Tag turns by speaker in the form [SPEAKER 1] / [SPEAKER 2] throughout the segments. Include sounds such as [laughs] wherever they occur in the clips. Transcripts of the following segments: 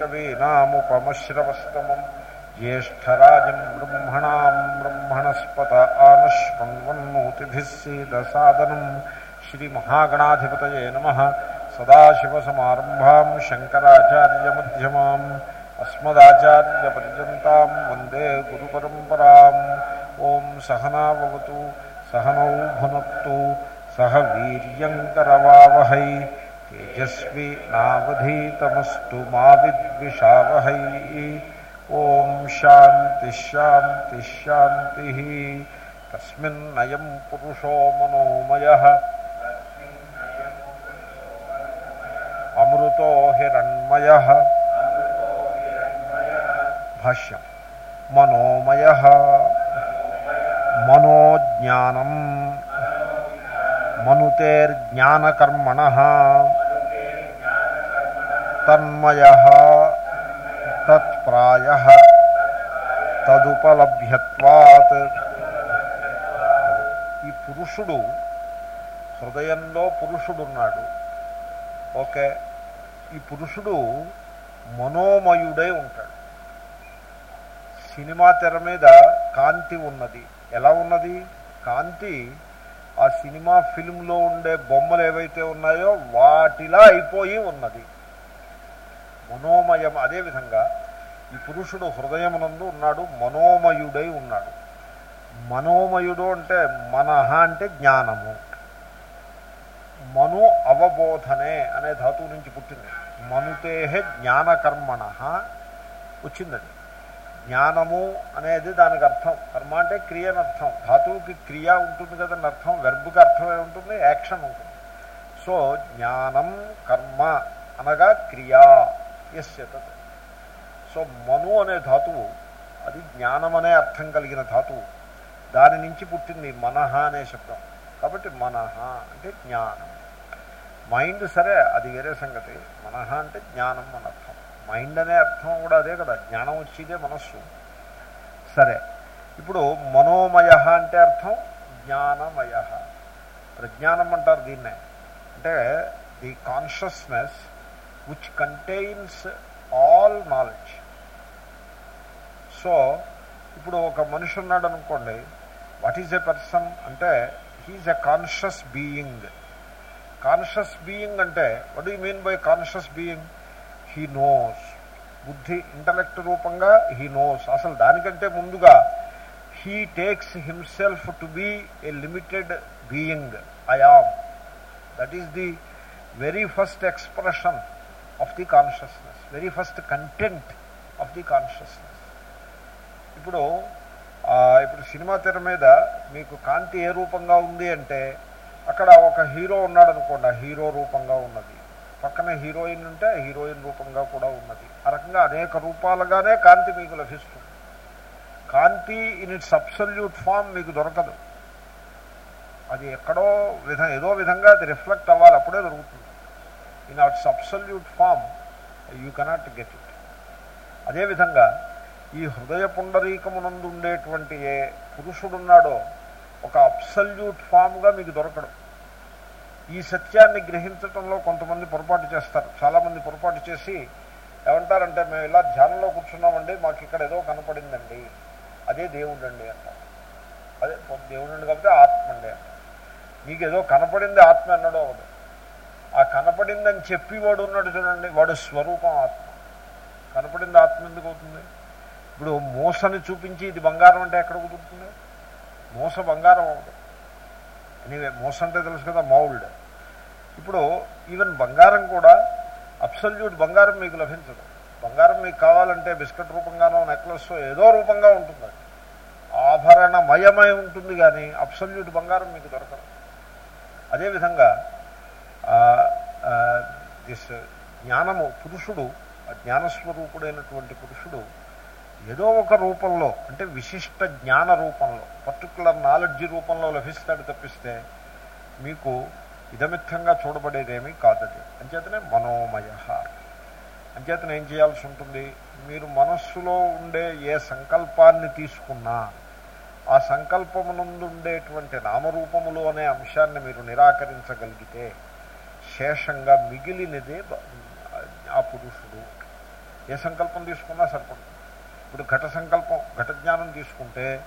[SPEAKER 1] कवीनामुपमश्रवस्तमम्, ज्येष्ठराजम् ब्रह्मणाम् ब्रह्मणस्पत आनश्वन्वन्नोतिभिः सीदसादनम् श्रीमहागणाधिपतये नमः। सदाशिवसमारम्भाम्, शङ्कराचार्यमध्यमाम्, अस्मदाचार्यपर्यन्ताम्, वंदे गुरुपरम्पराम्। ॐ सहनावतु, सहनौ भुनक्तु, सह वीर्यङ्करवावहै। तेजस्विनावधीतमस्तु मा विद्विषावहै। ॐ शान्तिश्शान्तिश्शान्तिः तस्मिन्नयं पुरुषो मनोमयः। अमृतो हिरण्मयः। भाष्यं मनोमयः। मनोज्ञानम्। मनुतेर्ज्ञानकर्मणः। తన్మయ తత్ప్రాయ తదుపలభ్యత్వాత్ ఈ పురుషుడు హృదయంలో పురుషుడున్నాడు. ఓకే ఈ పురుషుడు మనోమయుడై ఉంటాడు. సినిమా తెర మీద కాంతి ఉన్నది. ఎలా ఉన్నది? కాంతి ఆ సినిమా ఫిల్మ్లో ఉండే బొమ్మలు ఏవైతే ఉన్నాయో వాటిలా అయిపోయి ఉన్నది. మనోమయం అదేవిధంగా ఈ పురుషుడు హృదయమునందు ఉన్నాడు మనోమయుడై ఉన్నాడు. మనోమయుడు అంటే మనహ అంటే జ్ఞానము. మను అవబోధనే అనే ధాతువు నుంచి పుట్టింది. మనుతేహే జ్ఞానకర్మణ వచ్చిందండి. జ్ఞానము అనేది దానికి అర్థం. కర్మ అంటే క్రియ అర్థం. ధాతువుకి క్రియ ఉంటుంది కదండి అర్థం. వెర్బుకి అర్థం ఏముంటుంది యాక్షన్ ఉంటుంది. సో జ్ఞానం కర్మ అనగా క్రియా. ఎస్ సో మను అనే ధాతువు అది జ్ఞానం అనే అర్థం కలిగిన ధాతువు. దాని నుంచి పుట్టింది మనహ అనే శబ్దం. కాబట్టి మనహ అంటే జ్ఞానం. మైండ్ సరే అది వేరే సంగతి. మనహ అంటే జ్ఞానం అని అర్థం. మైండ్ అనే అర్థం కూడా అదే కదా జ్ఞానం వచ్చేదే మనస్సు. సరే ఇప్పుడు మనోమయ అంటే అర్థం జ్ఞానమయ. ప్రజ్ఞానం అంటారు దీన్నే. అంటే the consciousness which contains all knowledge so ఇప్పుడు ఒక మనిషి ఉన్నాడు అనుకోండి వాట్ ఈజ్ ఎ పర్సన్ అంటే he's a conscious being conscious being అంటే what you mean by conscious being he knows బుద్ధి ఇంటలెక్ట్ రూపంగా హీ నోస్ అసలు దానికంటే ముందుగా he takes himself to be a limited being I am that is the very first expression of the consciousness very first content of the consciousness ఇప్పుడు ఇప్పుడు cinema తెర మీద మీకు కాంతి ఏ రూపంగా ఉంది అంటే అక్కడ ఒక హీరో ఉన్నాడు అనుకోండి హీరో రూపంగా ఉన్నది. పక్కన హీరోయిన్ ఉంటే హీరోయిన్ రూపంగా కూడా ఉన్నది. ఆ రకంగా అనేక రూపాలుగానే కాంతి మీకు లభిస్తుంది. కాంతి ఇన్ ఇట్స్ అబ్సల్యూట్ ఫామ్ మీకు దొరకదు. అది ఎక్కడో విధ ఏదో విధంగా అది రిఫ్లెక్ట్ అవ్వాలి అప్పుడే దొరుకుతుంది. In its absolute form you cannot get it అదేవిధంగా ఈ హృదయ పుండరీకమునందు ఉండేటువంటి ఏ పురుషుడున్నాడో ఒక అబ్సల్యూట్ ఫామ్గా మీకు దొరకడం. ఈ సత్యాన్ని గ్రహించడంలో కొంతమంది పొరపాటు చేస్తారు. చాలామంది పొరపాటు చేసి ఏమంటారంటే మేము ఇలా ధ్యానంలో కూర్చున్నామండి మాకు ఇక్కడ ఏదో కనపడిందండి. అదే దేవుడు అండి అంటారు. అదే దేవుడు అండి కాబట్టి ఆత్మ అండి అంటారు. మీకు ఏదో కనపడింది ఆత్మ అన్నాడో అవదు ఆ కనపడిందని చెప్పి వాడు ఉన్నాడు చూడండి వాడు స్వరూపం ఆత్మ. కనపడింది ఆత్మ ఎందుకు అవుతుంది? ఇప్పుడు మూసని చూపించి ఇది బంగారం అంటే ఎక్కడ కుదురుతుంది? మూస బంగారం అవ్వదు ఎనీవే మూస అంటే తెలుసు కదా మౌల్డ్. ఇప్పుడు ఈవెన్ బంగారం కూడా అబ్సల్యూట్ బంగారం మీకు లభించదు. బంగారం మీకు కావాలంటే బిస్కెట్ రూపంగానో నెక్లెస్ ఏదో రూపంగా ఉంటుంది. ఆభరణమయమై ఉంటుంది కానీ అబ్సల్యూట్ బంగారం మీకు దొరకదు. అదేవిధంగా దిస్ జ్ఞానము పురుషుడు జ్ఞానస్వరూపుడైనటువంటి పురుషుడు ఏదో ఒక రూపంలో అంటే విశిష్ట జ్ఞాన రూపంలో పర్టికులర్ నాలెడ్జ్ రూపంలో లభిస్తాడు తప్పిస్తే మీకు ఇదమిత్తంగా చూడబడేదేమీ కాదది. అంచేతనే మనోమయ. అంచేతన ఏం చేయాల్సి ఉంటుంది? మీరు మనస్సులో ఉండే ఏ సంకల్పాన్ని తీసుకున్నా ఆ సంకల్పమునందుండేటువంటి నామరూపములు అనే అంశాన్ని మీరు నిరాకరించగలిగితే శేషంగా మిగిలినదే ఆ పురుషుడు. ఏ సంకల్పం తీసుకున్నా సరిపడుతుంది. ఇప్పుడు ఘట సంకల్పం ఘట జ్ఞానం తీసుకుంటే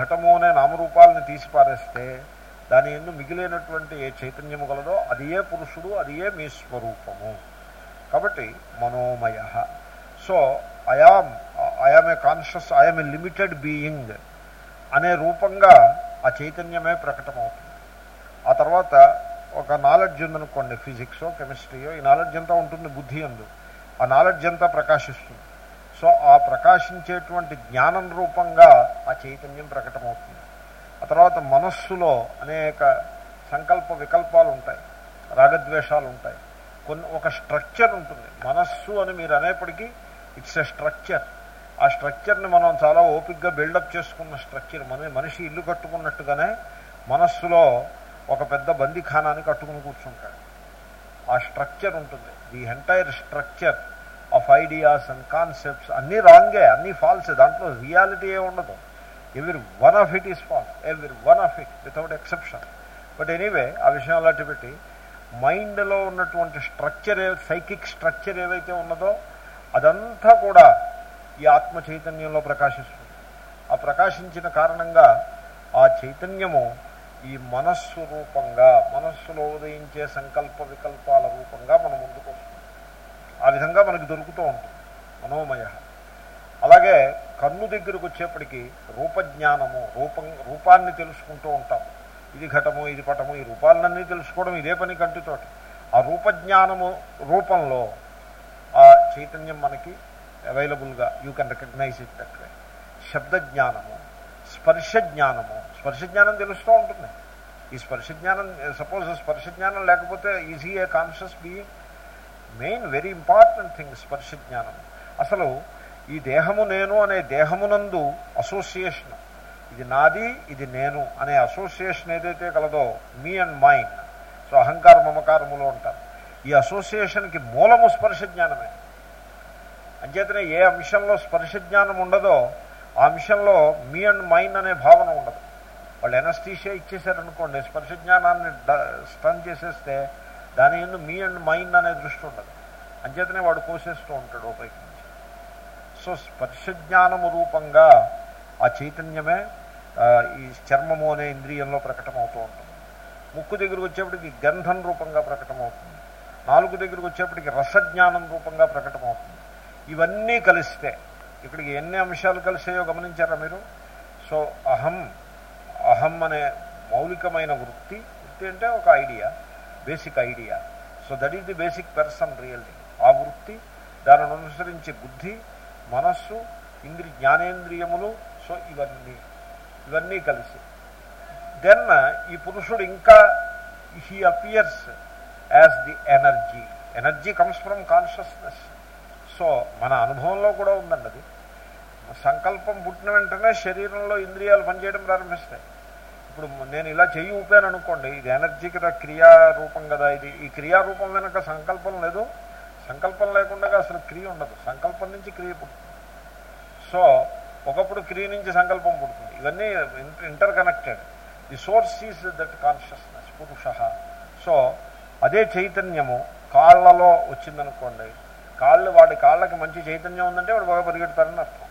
[SPEAKER 1] ఘటము అనే నామరూపాలను తీసి పారేస్తే దాని ఎందు మిగిలినటువంటి ఏ చైతన్యము గలదో అది ఏ పురుషుడు అది ఏ మీ స్వరూపము. కాబట్టి మనోమయ. So I am I am a conscious I'm a limited being అనే రూపంగా ఆ చైతన్యమే ప్రకటమవుతుంది. ఆ తర్వాత ఒక నాలెడ్జ్ ఉందనుకోండి ఫిజిక్సో కెమిస్ట్రీయో ఈ నాలెడ్జ్ అంతా ఉంటుంది బుద్ధి అందు. ఆ నాలెడ్జ్ అంతా ప్రకాశిస్తుంది. సో ఆ ప్రకాశించేటువంటి జ్ఞానం రూపంగా ఆ చైతన్యం ప్రకటమవుతుంది. ఆ తర్వాత మనస్సులో అనేక సంకల్ప వికల్పాలు ఉంటాయి రాగద్వేషాలు ఉంటాయి. కొన్ని ఒక స్ట్రక్చర్ ఉంటుంది. మనస్సు అని మీరు అనేప్పటికీ ఇట్స్ ఎ స్ట్రక్చర్ ఆ స్ట్రక్చర్ని మనం చాలా ఓపిక్గా బిల్డప్ చేసుకున్న స్ట్రక్చర్ మన మనిషి ఇల్లు కట్టుకున్నట్టుగానే మనస్సులో ఒక పెద్ద బందిఖానాన్ని కట్టుకుని కూర్చుంటాడు. ఆ స్ట్రక్చర్ ఉంటుంది. The entire structure of ideas and concepts అన్నీ రాంగే అన్నీ ఫాల్స్. దాంట్లో రియాలిటీ ఏ ఉండదు. Every one of it is false. Every one of it without exception. But anyway ఆ విషయం అలాంటి పెట్టి మైండ్లో ఉన్నటువంటి స్ట్రక్చర్ ఏ సైకిక్ స్ట్రక్చర్ ఏవైతే ఉన్నదో అదంతా కూడా ఈ ఆత్మ చైతన్యంలో ప్రకాశిస్తుంది. ఆ ప్రకాశించిన కారణంగా ఆ చైతన్యము ఈ మనస్సు రూపంగా మనస్సులో ఉదయించే సంకల్ప వికల్పాల రూపంగా మనం ముందుకు వస్తుంది ఆ విధంగా మనకు దొరుకుతూ ఉంటుంది మనోమయ. అలాగే కన్ను దగ్గరకు వచ్చేప్పటికీ రూపజ్ఞానము రూపం రూపాన్ని తెలుసుకుంటూ ఉంటాం. ఇది ఘటము ఇది పటము ఈ రూపాలన్నీ తెలుసుకోవడం ఇదే పని కంటితోటి. ఆ రూపజ్ఞానము రూపంలో ఆ చైతన్యం మనకి అవైలబుల్గా you can recognise it that way శబ్దజ్ఞానము స్పర్శ జ్ఞానము స్పర్శ జ్ఞానం తెలుస్తూ ఉంటుంది. ఈ స్పర్శ జ్ఞానం సపోజ్ స్పర్శ జ్ఞానం లేకపోతే is he a conscious being main very important thing స్పర్శ జ్ఞానం అసలు ఈ దేహము నేను అనే దేహమునందు అసోసియేషన్ ఇది నాది ఇది నేను అనే అసోసియేషన్ ఏదైతే కలదో మీ అండ్ మైండ్ సో అహంకార మమకారములు ఉంటారు ఈ అసోసియేషన్కి మూలము స్పర్శ జ్ఞానమే అంచేతనే ఏ అంశంలో స్పర్శ జ్ఞానం ఉండదో ఆ అంశంలో మీ అండ్ మైన్ అనే భావన ఉండదు. వాళ్ళు ఎనస్టీషియా ఇచ్చేసారనుకోండి స్పర్శ జ్ఞానాన్ని స్టన్ చేసేస్తే దాని ఎందు మీ అండ్ మైండ్ అనే దృష్టి ఉండదు. అంచేతనే వాడు కోసేస్తూ ఉంటాడు ఉపయోగించి. సో స్పర్శ జ్ఞానము రూపంగా ఆ చైతన్యమే ఈ చర్మము అనే ఇంద్రియంలో ప్రకటమవుతూ ఉంటుంది. ముక్కు దగ్గరకు వచ్చేప్పటికి గంధం రూపంగా ప్రకటమవుతుంది. నాలుగు దగ్గరకు వచ్చేప్పటికి రసజ్ఞానం రూపంగా ప్రకటమవుతుంది. ఇవన్నీ కలిస్తే ఇక్కడికి ఎన్ని అంశాలు కలిసాయో గమనించారా మీరు? సో అహం అహం అనే మౌలికమైన వృత్తి వృత్తి అంటే ఒక idea basic idea so that is the basic person really ఆ వృత్తి దానిని అనుసరించే బుద్ధి మనస్సు ఇంద్రి జ్ఞానేంద్రియములు సో ఇవన్నీ ఇవన్నీ కలిసి. దెన్ ఈ పురుషుడు ఇంకా he appears as the energy energy comes from consciousness so మన అనుభవంలో కూడా ఉందండి అది. సంకల్పం పుట్టిన వెంటనే శరీరంలో ఇంద్రియాలు పనిచేయడం ప్రారంభిస్తాయి. ఇప్పుడు నేను ఇలా చెయ్యి ఊపాను అనుకోండి ఇది ఎనర్జీ కదా క్రియారూపం కదా ఇది. ఈ క్రియారూపం వెనక సంకల్పం లేదు. సంకల్పం లేకుండా అసలు క్రియ ఉండదు. సంకల్పం నుంచి క్రియ పుడుతుంది సో ఒకప్పుడు క్రియ నుంచి సంకల్పం పుడుతుంది. ఇవన్నీ interconnected the source is that consciousness పురుష. సో అదే చైతన్యము కాళ్ళలో వచ్చిందనుకోండి కాళ్ళు వాడి కాళ్ళకి మంచి చైతన్యం ఉందంటే వాడు బాగా పరిగెడతారని అర్థం.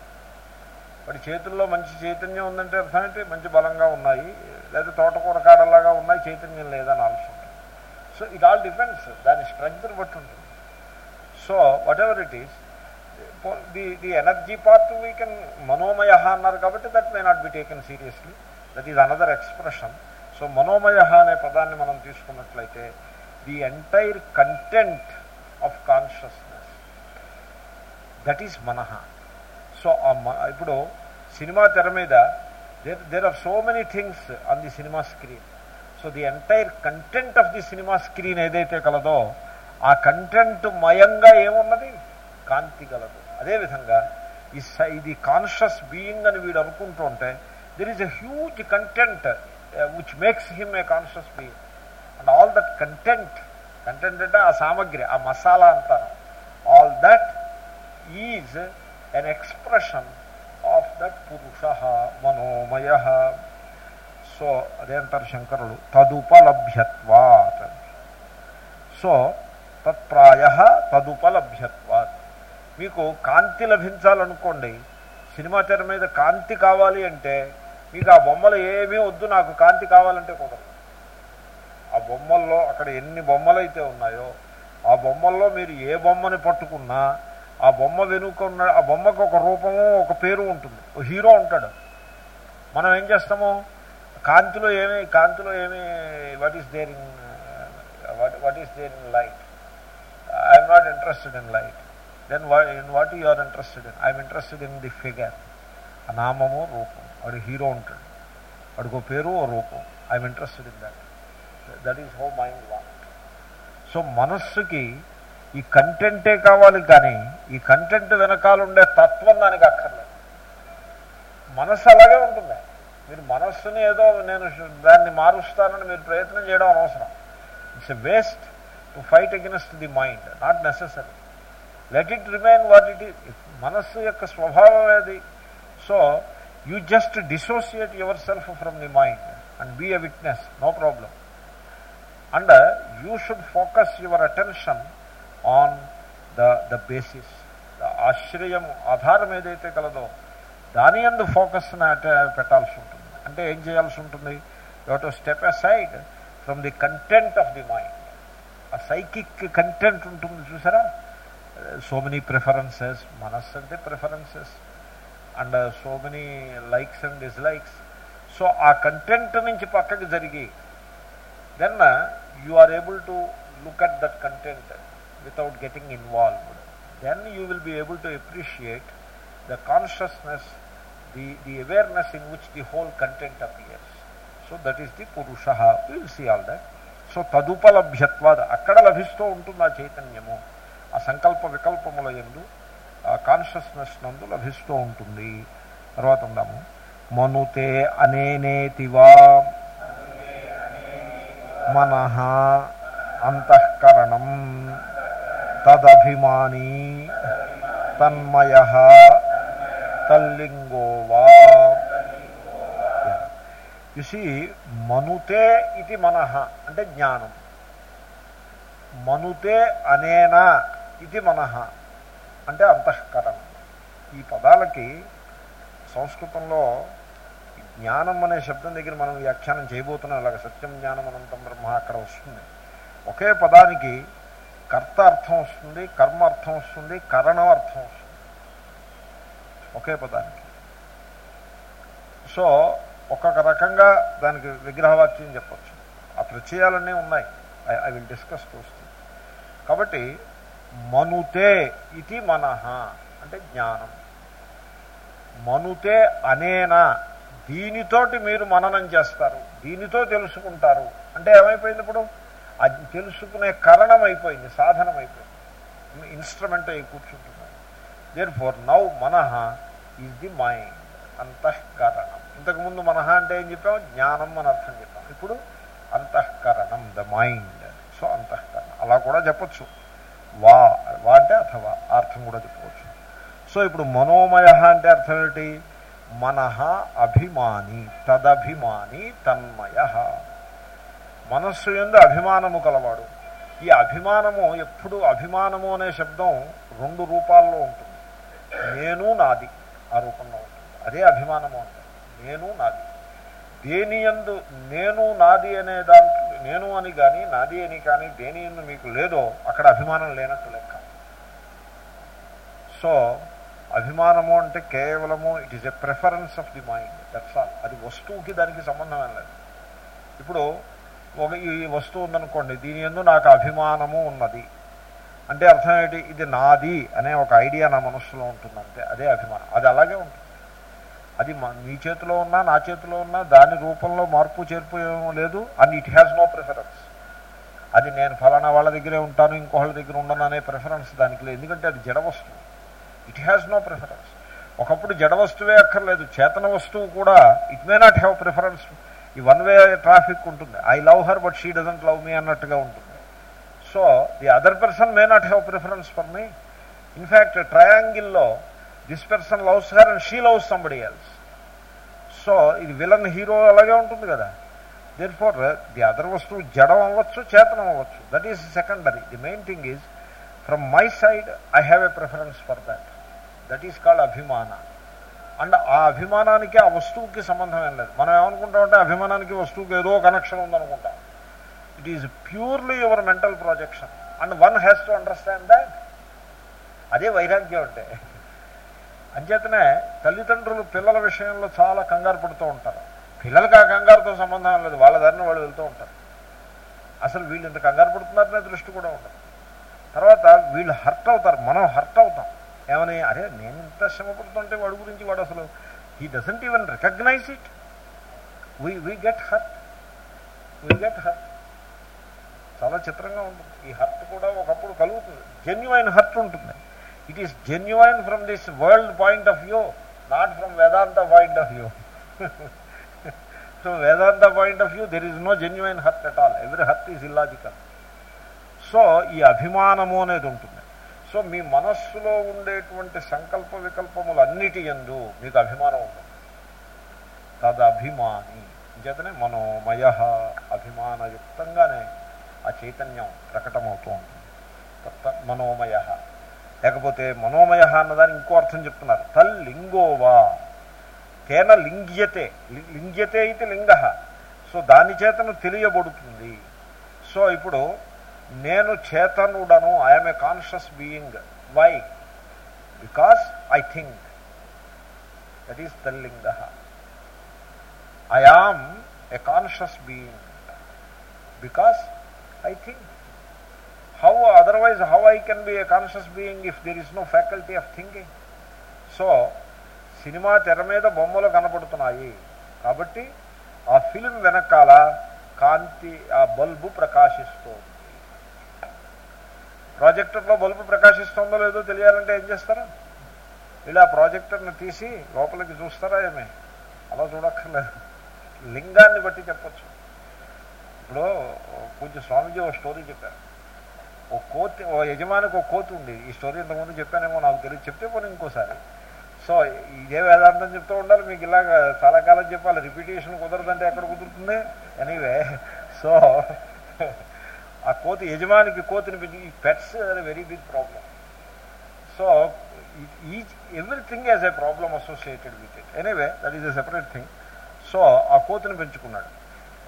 [SPEAKER 1] వాడి చేతుల్లో మంచి చైతన్యం ఉందంటే అర్థం ఏంటి? మంచి బలంగా ఉన్నాయి. లేదా తోటకూర కాడలాగా ఉన్నాయి చైతన్యం లేదని ఆలోచన. సో ఇట్ ఆల్ డిపెండ్స్ దాని స్ట్రెంగ్త్ బట్టి ఉంటుంది. So whatever it is the the energy part we can మనోమయ అన్నారు కాబట్టి that may not be taken seriously that is another expression so మనోమయ అనే పదాన్ని మనం తీసుకున్నట్లయితే the entire content of consciousness that is మనహ so ఇప్పుడు సినిమా తెర మీద there there are so many things on the cinema screen so the entire content of the cinema screen ఏదైతే కలదో ఆ కంటెంట్ మయంగా ఏమున్నది? కాంతి కలదు అదేవిధంగా ఈ ఇది కాన్షియస్ బీయింగ్ అని వీడు అనుకుంటూ ఉంటే there is a huge content which makes him a conscious being and all that content content అంటే ఆ సామగ్రి ఆ మసాలా అంటారు all that is an expression of that పురుష మనోమయ సో అదే అంటారు శంకరులు తదుపలభ్యత్వాత్ సో తత్ప్రాయ తదుపలభ్యత్వాత్ మీకు కాంతి లభించాలనుకోండి సినిమా తెర మీద కాంతి కావాలి అంటే మీకు ఆ బొమ్మలు ఏమీ వద్దు నాకు కాంతి కావాలంటే కుదరదు. ఆ బొమ్మల్లో అక్కడ ఎన్ని బొమ్మలు అయితే ఉన్నాయో ఆ బొమ్మల్లో మీరు ఏ బొమ్మని పట్టుకున్నా ఆ బొమ్మ వెనుక ఉన్న ఆ బొమ్మకు ఒక రూపము ఒక పేరు ఉంటుంది. ఓ హీరో ఉంటాడు. మనం ఏం చేస్తాము? కాంతిలో ఏమి కాంతిలో ఏమి what is there in what what is there in light I'm not interested in light then in what you are interested in I'm interested in the figure ఆ నామము రూపం. వాడు హీరో ఉంటాడు. వాడికి పేరు ఓ రూపం. I'm interested in that that is how mind what so మనస్సుకి ఈ కంటెంటే కావాలి కానీ ఈ కంటెంట్ వెనకాలండే తత్వం దానికి అక్కర్లేదు. మనస్సు అలాగే ఉంటుంది. మీరు మనస్సుని ఏదో నేను దాన్ని మారుస్తానని మీరు ప్రయత్నం చేయడం అనవసరం. It's a waste to fight against the mind not necessary let it remain what it మనస్సు యొక్క స్వభావం ఏది? So you just dissociate yourself from the mind and be a witness no problem and you should focus your attention on the the basis the ఆశ్రయం ఆధారం ఏదైతే కలదో దాని అందు ఫోకస్ పెట్టాల్సి ఉంటుంది. అంటే ఏం చేయాల్సి ఉంటుంది? You to step aside side from the content of the mind ఆ సైకిక్ కంటెంట్ ఉంటుంది చూసారా? సో మెనీ ప్రిఫరెన్సెస్ మనస్సు అంటే preferences and so many likes and dislikes so ఆ కంటెంట్ నుంచి పక్కకు జరిగి then you are able to look at that content without getting involved then you will be able to appreciate the consciousness the the awareness in which the whole content appears so that is the purusha will see all that so తదుపలభ్యత్వాద్ అక్కడ లభిస్తూ ఉంటుంది ఆ చైతన్యము? ఆ సంకల్ప వికల్పముల ఎందు ఆ consciousness నందు లభిస్తూ ఉంటుంది. తర్వాత ఉందాము. మనుతే అనేనేతివా మనః అంతఃకరణం. తదభిమానీ తన్మయ తల్లింగో ఇసి మనుతే ఇది మనః అంటే జ్ఞానం। మనుతే అనేనా ఇది మనః అంటే అంతఃకరణం। ఈ పదాలకి సంస్కృతంలో జ్ఞానం అనే శబ్దం దగ్గర మనం వ్యాఖ్యానం చేయబోతున్నాం అలాగే సత్యం జ్ఞానం అనంతం బ్రహ్మ అక్కడ వస్తుంది. ఒకే పదానికి కర్త అర్థం వస్తుంది కర్మ అర్థం వస్తుంది కరణం అర్థం వస్తుంది. ఒకే పదానికి. సో ఒక్కొక్క రకంగా దానికి విగ్రహవాక్యం చెప్పచ్చు. ఆ ప్రత్యయాలన్నీ ఉన్నాయి. ఐ విల్ డిస్కస్ చూస్తుంది కాబట్టి మనుతే ఇది మనహ అంటే జ్ఞానం. మనుతే అనేనా దీనితోటి మీరు మననం చేస్తారు దీనితో తెలుసుకుంటారు. అంటే ఏమైపోయింది ఇప్పుడు? అది తెలుసుకునే కరణం అయిపోయింది సాధనం అయిపోయింది ఇన్స్ట్రుమెంట్ అయి కూర్చుంటున్నాడు. Therefore now manah is the mind అంతఃకరణం. ఇంతకుముందు మనహ అంటే ఏం చెప్పాం జ్ఞానం అని అర్థం చెప్పాం ఇప్పుడు అంతఃకరణం ద మైండ్ సో అంతఃకరణం. అలా కూడా చెప్పచ్చు. వా వా అంటే అథవా అర్థం కూడా చెప్పవచ్చు. సో ఇప్పుడు మనోమయ అంటే అర్థం ఏంటి? మనహ అభిమాని తదభిమాని తన్మయ. మనస్సు ఎందు అభిమానము కలవాడు. ఈ అభిమానము ఎప్పుడు అభిమానము అనే శబ్దం రెండు రూపాల్లో ఉంటుంది. నేను నాది ఆ రూపంలో ఉంటుంది. అదే అభిమానము అంటే నేను నాది. దేని ఎందు నేను నాది అనే దాంట్లో నేను అని కానీ నాది అని కానీ దేని ఎందు మీకు లేదో అక్కడ అభిమానం లేనట్టు లెక్క. సో అభిమానము అంటే కేవలము it is a preference of the mind that's all అది వస్తువుకి దానికి సంబంధం లేదు. ఇప్పుడు ఒక ఈ వస్తువు ఉందనుకోండి దీని ఎందు నాకు అభిమానము ఉన్నది. అంటే అర్థం ఏంటి? ఇది నాది అనే ఒక ఐడియా నా మనస్సులో ఉంటుంది అంతే అదే అభిమానం. అది అలాగే ఉంటుంది. అది మీ చేతిలో ఉన్నా నా చేతిలో ఉన్నా దాని రూపంలో మార్పు చేర్పు లేదు and it has no preference. అది నేను ఫలానా వాళ్ళ దగ్గరే ఉంటాను ఇంకోళ్ళ దగ్గర ఉండను అనే ప్రిఫరెన్స్ దానికి లేదు. ఎందుకంటే అది జడ వస్తువు. It has no preference. ఒకప్పుడు జడ వస్తువే అక్కర్లేదు. చేతన వస్తువు కూడా it may not have preference ఈ వన్ వే ట్రాఫిక్ ఉంటుంది. I love her but she doesn't love me అన్నట్టుగా ఉంటుంది. So the other person may not have preference for me. In fact ట్రయాంగిల్లో this person loves her and she loves somebody else. So ఇది villain hero అలాగే ఉంటుంది కదా. There for the other వస్తువు జడం అవ్వచ్చు చేతనం అవ్వచ్చు. That is secondary the main thing is from my side I have a preference for that that is called abhimana. And ఆ అభిమానానికి ఆ వస్తువుకి సంబంధం ఏం లేదు. మనం ఏమనుకుంటామంటే అభిమానానికి వస్తువుకి ఏదో connection ఉందనుకుంటాం. It is purely your mental projection and one has to understand that అదే వైరాగ్యం అంటే. అంచేతనే తల్లిదండ్రులు పిల్లల విషయంలో చాలా కంగారు పడుతూ ఉంటారు. పిల్లలకి ఆ కంగారుతో సంబంధం లేదు. వాళ్ళ దారిని వాళ్ళు వెళ్తూ ఉంటారు. అసలు వీళ్ళు ఇంత కంగారు పడుతున్నారనే దృష్టి కూడా ఉండదు. తర్వాత వీళ్ళు హర్ట్ అవుతారు. మనం హర్ట్ అవుతాం. ఏమని? అరే నేను ఇంత శ్రమపడుతుంటే వాడు వాడి గురించి వాడు అసలు he doesn't even recognise it we we get hurt we get hurt చాలా చిత్రంగా ఉంటుంది. ఈ హర్ట్ కూడా ఒకప్పుడు కలుగుతుంది. జెన్యువైన్ హర్ట్ ఉంటుంది. It is genuine from this world point of view not from Vedanta point of view so Vedanta point of view there is no genuine hurt at all every hurt is illogical so ఈ అభిమానము అనేది ఉంటుంది. So మీ మనస్సులో ఉండేటువంటి సంకల్ప వికల్పములన్నిటి ఎందు మీకు అభిమానం ఉంటుంది. తదభిమాని. చేతనే మనోమయ అభిమానయుక్తంగానే ఆ చైతన్యం ప్రకటమవుతూ ఉంటుంది. మనోమయ. లేకపోతే మనోమయ అన్నదాన్ని ఇంకో అర్థం చెప్తున్నారు. తల్లింగోవా. తేన లింగ్యతే. లింగ్యతే అయితే లింగ. సో దాని చేతను తెలియబడుతుంది. సో ఇప్పుడు నేను చేతనుడను I'm a conscious being why because I think that is తల్లింగ I am a conscious being because I think how otherwise how I can be a conscious being if there is no faculty of thinking so cinema తెర మీద బొమ్మలు కనపడుతున్నాయి. కాబట్టి ఆ film వెనకాల కాంతి ఆ bulb ప్రకాశిస్తోంది. ప్రాజెక్టర్లో bulb ప్రకాశిస్తుందో లేదో తెలియాలంటే ఏం చేస్తారా? ఇలా ప్రాజెక్టర్ని తీసి లోపలికి చూస్తారా ఏమి? అలా చూడక్కర్లేదు. లింగాన్ని బట్టి చెప్పచ్చు. ఇప్పుడు కొంచెం స్వామిజీ ఒక స్టోరీ చెప్పారు. ఓ కోతి ఓ యజమానికి ఒక కోతి ఉంది. ఈ స్టోరీ ఇంతకుముందు చెప్పానేమో నాకు తెలియదు. చెప్తే పోనీ ఇంకోసారి. సో ఇదే వేదాంతం చెప్తూ ఉండాలి. మీకు ఇలాగ చాలా కాలం చెప్పాలి. రిపిటేషన్ కుదరదంటే ఎక్కడ కుదురుతుంది? ఎనీవే. సో ఆ కోతి యజమానికి కోతిని పెంచి ఈ pets very big problem so each everything as a problem associated with it anyway that is a separate thing so ఆ కోతిని పెంచుకున్నాడు.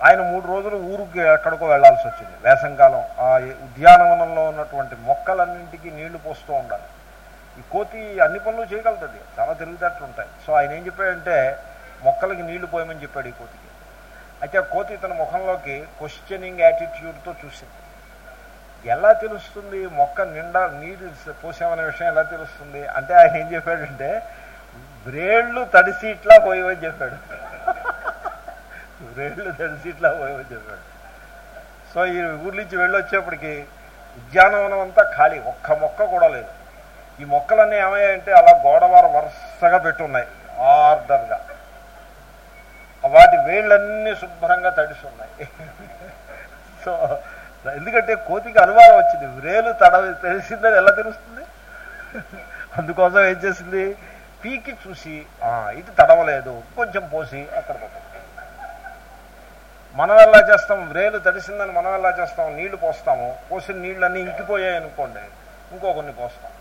[SPEAKER 1] ఆయన మూడు రోజులు ఊరికి ఎక్కడికో వెళ్ళాల్సి వచ్చింది. వేసంకాలం ఆ ఉద్యానవనంలో ఉన్నటువంటి మొక్కలన్నింటికి నీళ్ళు పోస్తూ ఉండాలి. ఈ కోతి అన్ని పనులు చేయగలుగుతుంది. చాలా తెలివితేటలు ఉంటాయి. సో ఆయన ఏం చెప్పాడంటే మొక్కలకి నీళ్ళు పోయమని చెప్పాడు ఈ కోతికి. అయితే ఆ కోతి తన ముఖంలోకి క్వశ్చనింగ్ యాటిట్యూడ్తో చూసింది. ఎలా తెలుస్తుంది? మొక్క నిండా నీరు పోసామనే విషయం ఎలా తెలుస్తుంది? అంటే ఆయన ఏం చెప్పాడంటే బ్రేళ్ళు తడిసి ఇట్లా పోయమని చెప్పాడు. [laughs] బ్రేళ్ళు తడిసి ఇట్లా పోయమని చెప్పాడు. సో ఈ ఊరి నుంచి వెళ్ళొచ్చేప్పటికి ఉద్యానవనం అంతా ఖాళీ ఒక్క మొక్క కూడా లేదు. ఈ మొక్కలన్నీ ఏమయ్యాయంటే అలా గోడవార వరుసగా పెట్టున్నాయి ఆర్డర్గా వాటి వేళ్ళన్నీ శుభ్రంగా తడిసి ఉన్నాయి. [laughs] సో ఎందుకంటే కోతికి అనుమానం వచ్చింది. వ్రేలు తడవ తెలిసిందని ఎలా తెలుస్తుంది? అందుకోసం ఏం చేసింది? పీకి చూసి "ఆ, ఇది తడవలేదు. కొంచెం పోసి అక్కడ మనం ఎలా చేస్తాం? వ్రేలు తడిసిందని మనం ఎలా చేస్తాం? నీళ్ళు పోస్తాము. పోసిన నీళ్ళన్నీ ఇంకిపోయాయి అనుకోండి. ఇంకో కొన్ని పోస్తాం.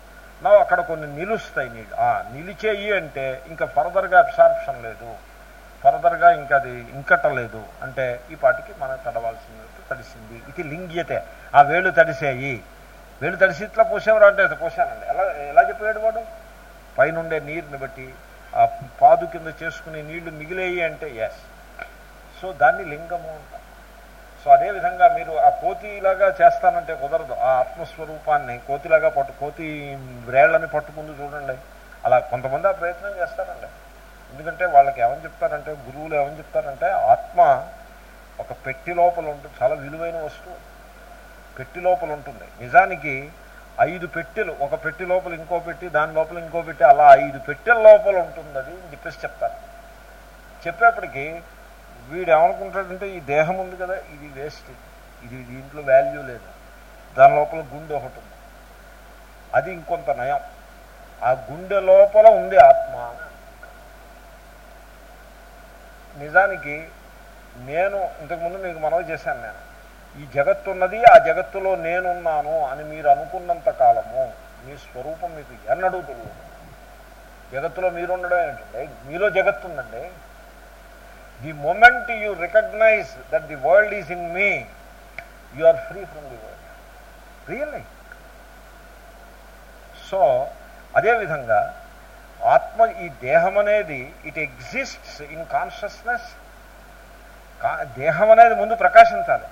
[SPEAKER 1] నా అక్కడ కొన్ని నిలుస్తాయి నీళ్ళు. ఆ, నిలిచేయి అంటే ఇంకా ఫర్దర్గా అబ్సార్ప్షన్ లేదు. ఫర్దర్గా ఇంకా అది ఇంకట్టలేదు. అంటే ఈ పాటికి మనం తడవాల్సింది తడిసింది. ఇది లింగ్యతే. ఆ వేళ్ళు తడిసేయి. వేళ్ళు తడిసి ఇట్లా పోసేవరా అంటే పోసానండి ఎలా ఎలా చెప్పాడు వాడు? పైనుండే నీరుని బట్టి ఆ పాదు కింద చేసుకునే నీళ్ళు మిగిలేయి అంటే ఎస్ సో దాన్ని లింగము అంటారు. సో అదేవిధంగా మీరు ఆ కోతిలాగా చేస్తానంటే కుదరదు. ఆ ఆత్మస్వరూపాన్ని కోతిలాగా పట్టు కోతి వ్రేళ్ళని పట్టుకుంది చూడండి. అలా కొంతమంది ఆ ప్రయత్నం చేస్తారండి. ఎందుకంటే వాళ్ళకి ఏమని చెప్తారంటే గురువులు ఏమని చెప్తారంటే ఆత్మ ఒక పెట్టి లోపల ఉంటుంది. చాలా విలువైన వస్తువు. పెట్టి లోపల ఉంటుంది. నిజానికి ఐదు పెట్టెలు ఒక పెట్టి లోపల ఇంకో పెట్టి దాని లోపల ఇంకో పెట్టి అలా ఐదు పెట్టెల లోపల ఉంటుంది అది అని చెప్పేసి చెప్తారు. చెప్పేప్పటికీ వీడు ఏమనుకుంటాడంటే ఈ దేహం ఉంది కదా ఇది వేస్ట్. ఇది దీంట్లో వాల్యూ లేదు. దాని లోపల గుండె ఒకటి ఉంది. అది ఇంకొంత నయం. ఆ గుండె లోపల ఉంది ఆత్మ. నిజానికి నేను ఇంతకుముందు మీకు మనవి చేశాను నేను. ఈ జగత్తున్నది ఆ జగత్తులో నేనున్నాను అని మీరు అనుకున్నంత కాలము మీ స్వరూపం మీకు ఎన్నడూ తెలియదు. జగత్తులో మీరు ఉండడం మీలో జగత్తుందండి. The moment you recognise that the world is in me you are free from the world really so అదేవిధంగా ఆత్మ ఈ దేహం అనేది ఇట్ ఎగ్జిస్ట్స్ ఇన్ కాన్షియస్నెస్ దేహం అనేది ముందు ప్రకాశించాలి.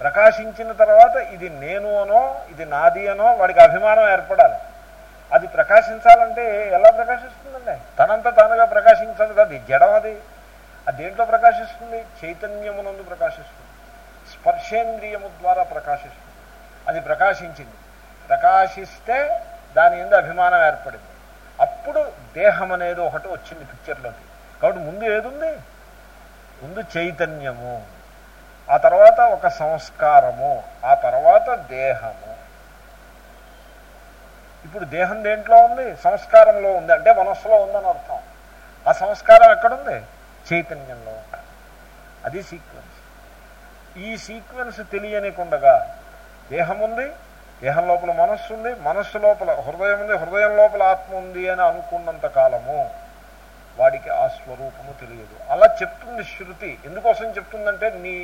[SPEAKER 1] ప్రకాశించిన తర్వాత ఇది నేను అనో ఇది నాది అనో వాడికి అభిమానం ఏర్పడాలి. అది ప్రకాశించాలంటే ఎలా ప్రకాశిస్తుందండి? తనంత తానుగా ప్రకాశించదు కదా జడం అది. అది దేంట్లో ప్రకాశిస్తుంది? చైతన్యమునందు ప్రకాశిస్తుంది. స్పర్శేంద్రియము ద్వారా ప్రకాశిస్తుంది. అది ప్రకాశించింది. ప్రకాశిస్తే దాని ఎందు అభిమానం ఏర్పడింది. అప్పుడు దేహం అనేది ఒకటి వచ్చింది పిక్చర్లోకి కాబట్టి ముందు ఏదుంది? ముందు చైతన్యము. ఆ తర్వాత ఒక సంస్కారము. ఆ తర్వాత దేహము. ఇప్పుడు దేహం దేంట్లో ఉంది? సంస్కారంలో ఉంది. అంటే మనస్సులో ఉందని అర్థం. ఆ సంస్కారం ఎక్కడుంది? చైతన్యంలో ఉంది అది సీక్వెన్స్ ఈ సీక్వెన్స్ తెలియనికుండగా దేహం ఉంది దేహం లోపల మనస్సు ఉంది మనస్సు లోపల హృదయం ఉంది హృదయం లోపల ఆత్మ ఉంది అని అనుకున్నంత కాలము వాడికి ఆ స్వరూపము తెలియదు. అలా చెప్తుంది శృతి. ఎందుకోసం చెప్తుందంటే నీ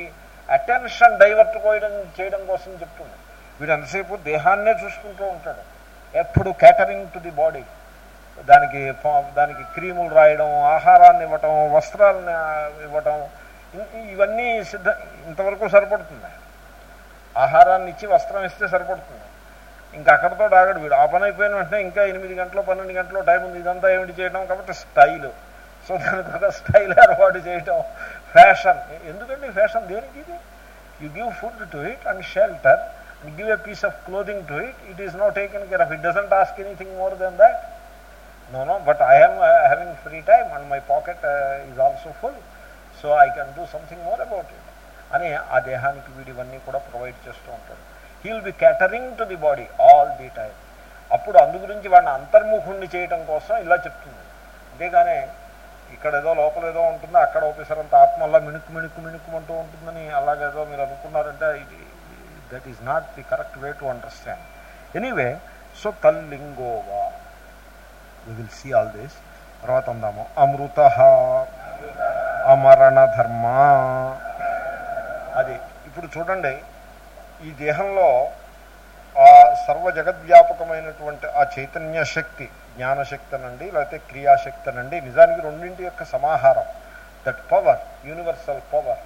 [SPEAKER 1] అటెన్షన్ డైవర్ట్ పోయడం చేయడం కోసం చెప్తుంది. వీడు ఎంతసేపు దేహాన్నే చూసుకుంటూ ఉంటాడు. ఎప్పుడు క్యాటరింగ్ టు ది బాడీ. దానికి దానికి క్రీములు రాయడం ఆహారాన్ని ఇవ్వటం వస్త్రాలని ఇవ్వటం ఇవన్నీ సిద్ధ ఇంతవరకు సరిపడుతుంది ఆహారాన్ని ఇచ్చి వస్త్రం ఇస్తే సరిపడుతుంది. ఇంకా అక్కడితో ఆగడు వీడు ఆ పని అయిపోయిన వెంటనే ఇంకా ఎనిమిది గంటలు పన్నెండు గంటలు టైం ఉంది. ఇదంతా ఏమిటి చేయడం కాబట్టి స్టైల్. సో దానికి ఒక స్టైల్ ఏర్పాటు చేయటం. ఫ్యాషన్ ఎందుకండి ఫ్యాషన్ దేనికి ఇది? You give food to it and shelter and give a piece of clothing to it it is not taken care of it doesn't ask anything more than that no no but I am having free time and my pocket is also full so I can do something more about it అని ఆ దేహానికి వీడు ఇవన్నీ కూడా provide చేస్తూ ఉంటాడు. He will be catering to the body all the time అప్పుడు అందు గురించి వాడిని అంతర్ముఖుణ్ణి చేయటం కోసం ఇలా చెప్తుంది. అంతేగానే ఇక్కడ ఏదో లోపల ఏదో ఉంటుందో అక్కడ ఓపెసరంత ఆత్మల్లా మిణుక్కు మిణుక్కు మిణుక్కుమంటూ ఉంటుందని అలాగేదో మీరు అనుకున్నారంటే ఇది that is not the correct way to understand anyway so తల్లింగోవా we will see all this తర్వాత అందాము. అమృత అమరణ ధర్మ. అది ఇప్పుడు చూడండి ఈ దేహంలో ఆ సర్వ జగద్వ్యాపకమైనటువంటి ఆ చైతన్య శక్తి జ్ఞానశక్తి అనండి లేకపోతే క్రియాశక్తి అనండి నిజానికి రెండింటి యొక్క సమాహారం that power universal power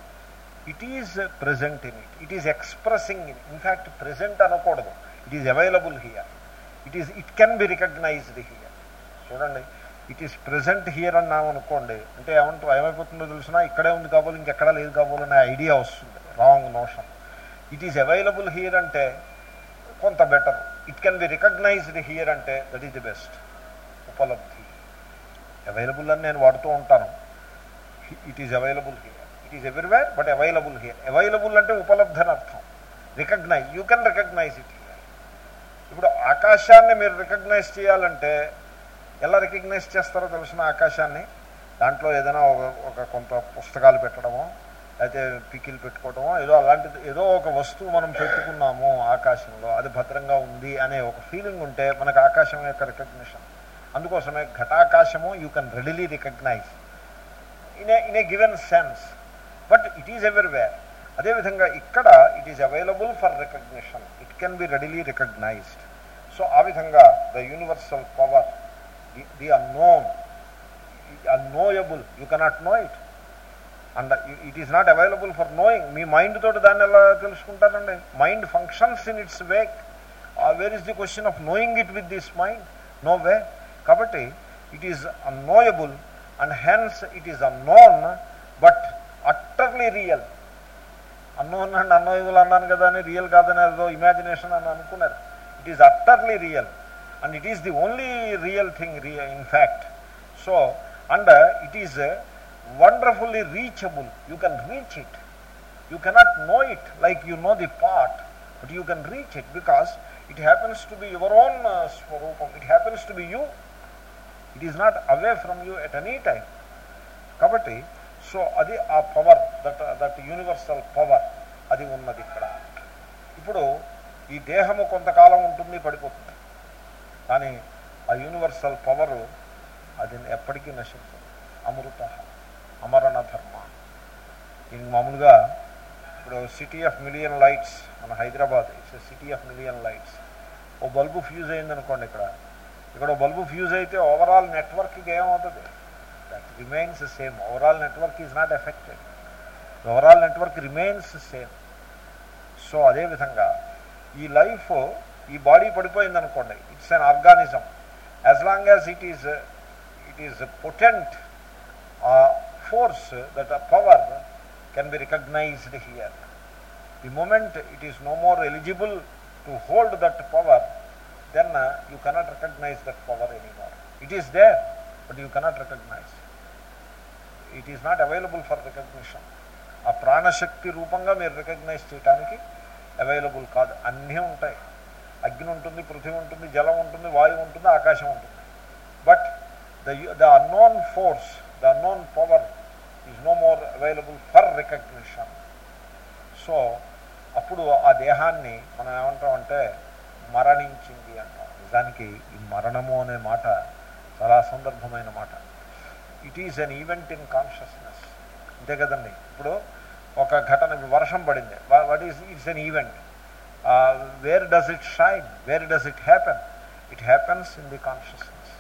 [SPEAKER 1] it is present in it it is expressing in in fact present అనకూడదు. It is available here it is it can be recognised here చూడండి ఇట్ ఈస్ ప్రజెంట్ హియర్ అన్నాం అనుకోండి అంటే ఏమంటూ ఏమైపోతుందో తెలిసినా? ఇక్కడే ఉంది కాబోలు ఇంకెక్కడా లేదు కాబోలు అనే ఐడియా వస్తుంది. Wrong notion it is available here అంటే కొంత better it can be recognised here అంటే that is the best upalabdhi available అని నేను వాడుతూ ఉంటాను. It is available here it is everywhere but available here available అంటే ఉపలబ్ధి అని అర్థం. Recognise you can recognise it here ఇప్పుడు ఆకాశాన్ని మీరు రికగ్నైజ్ చేయాలంటే ఎలా రికగ్నైజ్ చేస్తారో తెలిసిన ఆకాశాన్ని? దాంట్లో ఏదైనా ఒక ఒక కొంత పుస్తకాలు పెట్టడమో అయితే పికిల్ పెట్టుకోవడమో ఏదో అలాంటిది ఏదో ఒక వస్తువు మనం పెట్టుకున్నాము ఆకాశంలో అది భద్రంగా ఉంది అనే ఒక ఫీలింగ్ ఉంటే మనకు ఆకాశం యొక్క రికగ్నిషన్ అందుకోసమే ఘటాకాశము you can readily recognise in a in a given sense but it is everywhere అదేవిధంగా ఇక్కడ it is available for recognition it can be readily recognised so ఆ విధంగా the universal power the the unknown unknowable you cannot know it and it is not available for knowing me mind తోటి దాన్ని ఎలా తెలుసుకుంటారండి? Mind functions in its wake where is the question of knowing it with this mind no way కాబట్టి it is unknowable and hence it is unknown but utterly real unknown and unknowable అన్నాను కదా అని real కాదని ఏదో imagination అని అనుకున్నారు. It is utterly real and it is the only real thing in fact so and it is wonderfully reachable. You can reach it. You cannot know it like you know the part, but you can reach it because it happens to be your own uh, swarupam. It happens to be you. It is not away from you at any time. కాబట్టి so అది ఆ power that that universal power అది ఉన్నది ఇక్కడ ఇప్పుడు ఈ దేహము కొంతకాలం ఉంటుంది పడిపోతుంది కానీ ఆ యూనివర్సల్ పవరు అది ఎప్పటికీ నశించదు అమృత అమరణ ధర్మ. దీనికి మామూలుగా ఇప్పుడు సిటీ ఆఫ్ మిలియన్ లైట్స్ మన Hyderabad it's city of million lights oh bulb fuse అయిందనుకోండి ఇక్కడ. ఇక్కడ బల్బు ఫ్యూజ్ అయితే ఓవరాల్ నెట్వర్క్కి ఏమవుతుంది that remains same overall network is not affected overall network remains same so అదేవిధంగా ఈ లైఫ్ ఈ బాడీ పడిపోయింది అనుకోండి it's an organism as long as it is it is potent force that ఆ power can be recognised here the moment it is no more eligible to hold that power then you cannot recognise that power anymore it is there but you cannot recognise it is not available for recognition ఆ ప్రాణశక్తి రూపంగా మీరు recognise చేయడానికి available కాదు. అన్నీ ఉంటాయి. అగ్ని ఉంటుంది పృథివీ ఉంటుంది జలం ఉంటుంది వాయువు ఉంటుంది ఆకాశం ఉంటుంది. But the the unknown force the unknown power is no more available for recognition so అప్పుడు ఆ దేహాన్ని మనం ఏమంటామంటే మరణించింది అంటాం. నిజానికి ఈ మరణము అనే మాట చాలా సందర్భమైన మాట. It is an event in consciousness అంతే కదండి. ఇప్పుడు ఒక ఘటన వర్షం పడింది. What is it's an event where does it shine where does it happen it happens in the consciousness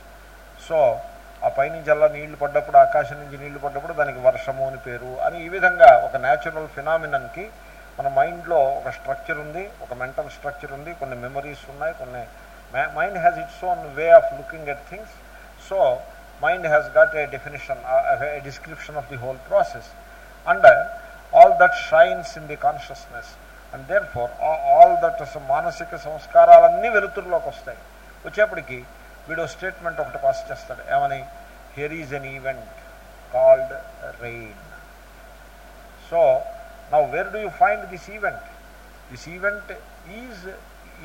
[SPEAKER 1] so ఆ పైనుంచి అలా నీళ్ళు పడ్డప్పుడు ఆకాశం నుంచి నీళ్ళు పడ్డప్పుడు దానికి వర్షము అని పేరు. అని ఈ విధంగా ఒక న్యాచురల్ ఫినామినన్కి మన మైండ్లో ఒక స్ట్రక్చర్ ఉంది ఒక మెంటల్ స్ట్రక్చర్ ఉంది కొన్ని మెమరీస్ ఉన్నాయి కొన్ని mind has its own way of looking at things so mind has got a definition description of the whole process and all that shines in the consciousness and the consciousness. And therefore, మానసిక సంస్కారాలన్నీ వెలుతురులోకి వస్తాయి. వచ్చేప్పటికి వీడు statement ఒకటి pass చేస్తాడు. ఏమని? Here is an event called rain so now where do you find this event this event is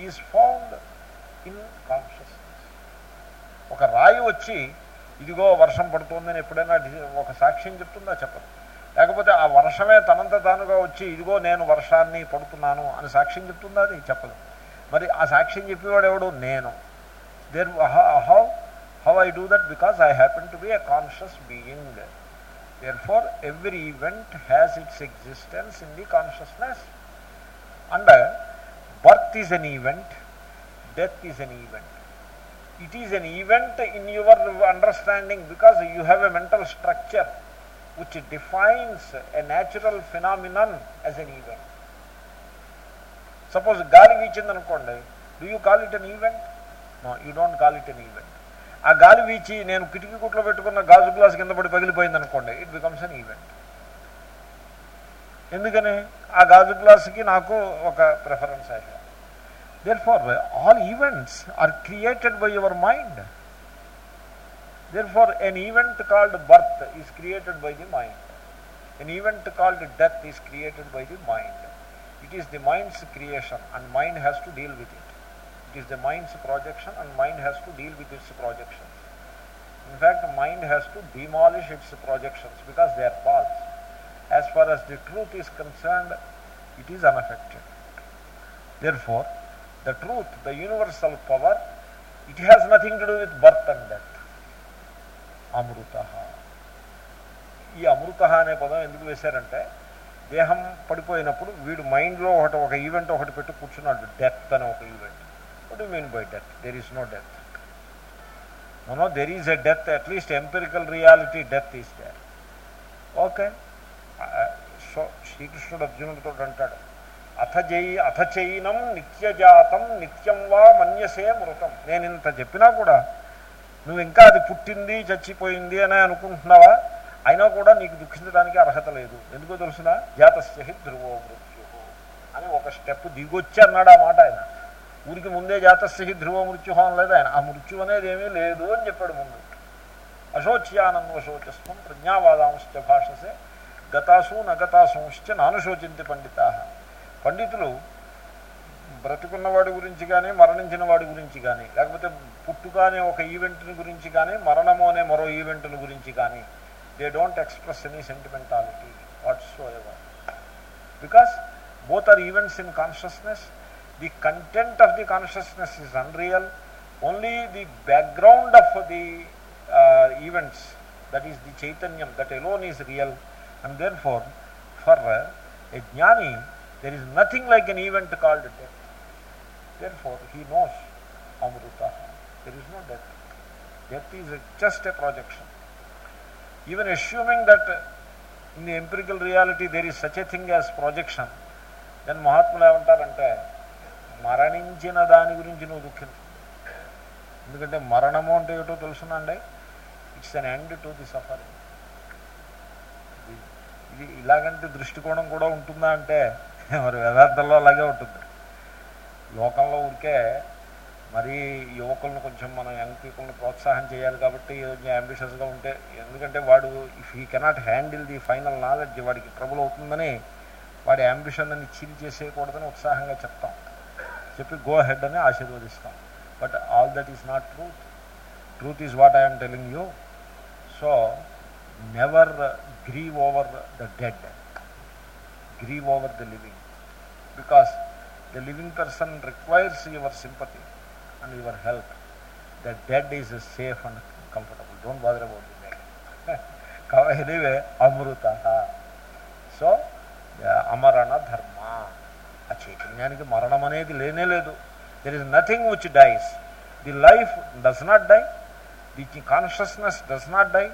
[SPEAKER 1] is found in consciousness ఒక రాయి వచ్చి ఇదిగో వర్షం పడుతుందని ఎప్పుడైనా ఒక సాక్ష్యం చెప్తుందా? చెప్పదు. లేకపోతే ఆ వర్షమే తనంత తానుగా వచ్చి ఇదిగో నేను వర్షాన్ని పడుతున్నాను అని సాక్ష్యం చెప్తుందా అది? చెప్పదు. మరి ఆ సాక్ష్యం చెప్పేవాడు ఎవడు? నేను. There how how I do that because I happen to be a conscious being there for every event has its existence in the consciousness and birth is an event death is an event it is an event in your understanding because you have a mental structure which defines a natural phenomenon as an event. Suppose గాలి వీచిందనుకోండి do you call it an event You don't call it an event ఆ గాలి వీచి నేను కిటికీ కుట్లో పెట్టుకున్న గాజు glass కింద పడి పగిలిపోయింది అనుకోండి ఇట్ బికమ్స్ అన్ ఈవెంట్ ఎందుకని? ఆ గాజు గ్లాస్కి నాకు ఒక ప్రిఫరెన్స్ అయితే therefore all events are created by your mind therefore an event called birth is created by the mind an event called death is created by the mind it is the mind's creation and mind has to deal with It is the mind's projection and mind has to deal with its projections. In fact, mind has to demolish its projections because they are false. As far as the truth is concerned, it is unaffected. Therefore, the truth, the universal power, it has nothing to do with birth and death. అమృత ఈ అమృత అనే పదం ఎందుకు వేశారంటే దేహం పడిపోయినప్పుడు వీడు మైండ్లో ఒకటి ఒక ఈవెంట్ ఒకటి పెట్టి కూర్చున్నాడు డెత్ అనే ఒక event what you mean by death there is no death no there is a death at least empirical reality death is there okay so శ్రీకృష్ణుడు అర్జునుడితో అంటాడు అథ జై అథ చైనం నిత్యజాతం నిత్యం వా మన్యసే మృతం. నేను ఇంత చెప్పినా కూడా నువ్వు ఇంకా అది పుట్టింది చచ్చిపోయింది అని అనుకుంటున్నావా? అయినా కూడా నీకు దుఃఖించడానికి అర్హత లేదు. ఎందుకో తెలుసిన? జాతస్య ధ్రువో మృత్యు అని ఒక స్టెప్ దిగొచ్చి అన్నాడు ఆ మాట ఆయన. ఊరికి ముందే జాతస్య ధ్రువ మృత్యు అని లేదు ఆయన ఆ మృత్యు అనేది ఏమీ లేదు అని చెప్పాడు ముందు. అశోచ్యానన్వశోచస్వం ప్రజ్ఞావాదాంశ్చ భాషసే. గతాసు నగతాసుంశ్చ నానుశోచింతి పండితా. పండితులు బ్రతుకున్న వాడి గురించి కానీ మరణించిన వాడి గురించి కానీ లేకపోతే పుట్టుక అనే ఒక ఈవెంట్ని గురించి కానీ మరణము అనే మరో ఈవెంట్ని గురించి కానీ they don't express any sentimentality whatsoever. Because both are events in consciousness the content of the consciousness is unreal only the background of the events that is the chaitanyam that alone is real and therefore for a jnani there is nothing like an event called death therefore he knows amrita there is no death death is just a projection even assuming that in the empirical reality there is such a thing as projection then మహాత్ములు ఏమంటారంటే మరణించిన దాని గురించి నువ్వు దుఃఖించు. ఎందుకంటే మరణము అంటే ఏటో తెలుసునండి. It's an end to the suffering. ఇది ఇలాగంటే దృష్టికోణం కూడా ఉంటుందా అంటే మరి వేదాంతంలో అలాగే ఉంటుంది. లోకంలో ఉడికే మరి యువకులను కొంచెం మనం యంగ్ పీపుల్ని ప్రోత్సాహం చేయాలి కాబట్టి అంబిషియస్గా ఉంటే ఎందుకంటే వాడు if he cannot handle the final knowledge వాడికి ట్రబుల్ అవుతుందని వాడి అంబిషన్ అని చీల్ చేసేయకూడదని ఉత్సాహంగా చెప్తాం. చెప్పి గో హెడ్ అని ఆశీర్వదిస్తాం but all that is not truth truth is what I'm telling you so never grieve over the dead grieve over the living because the living person requires your sympathy and your help. The dead is safe and comfortable. Don't bother about the dead. [laughs] anyway, Amruta. So, అమరణ ధర్మ ఆ చైతన్యానికి మరణం అనేది లేనే లేదు. There is nothing which dies the life does not die the consciousness does not die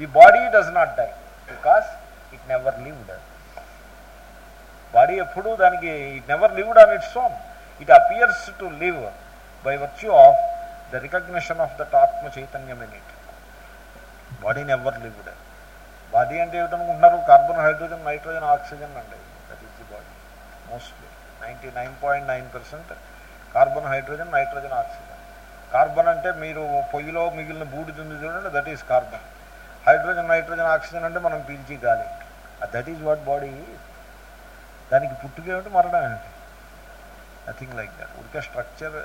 [SPEAKER 1] the body does not die because it never lived body ఎప్పుడు దానికి it never lived on its own it appears to live by virtue of the recognition of that atma chaitanyam in it body never lived body అంటే ఏమిటనుకుంటున్నారు? Carbon hydrogen nitrogen oxygen అండి. That is the body mostly ninety nine point nine percent carbon hydrogen nitrogen oxygen. Carbon అంటే మీరు పొయ్యిలో మిగిలిన బూడిదుంది చూడండి that is carbon hydrogen nitrogen oxygen అంటే మనం పీల్చి గాలి. దట్ ఈజ్ వాట్ బాడీ దానికి పుట్టుకేమిటి మరణం ఏమిటి? నథింగ్ లైక్ దట్ ఉడికే స్ట్రక్చర్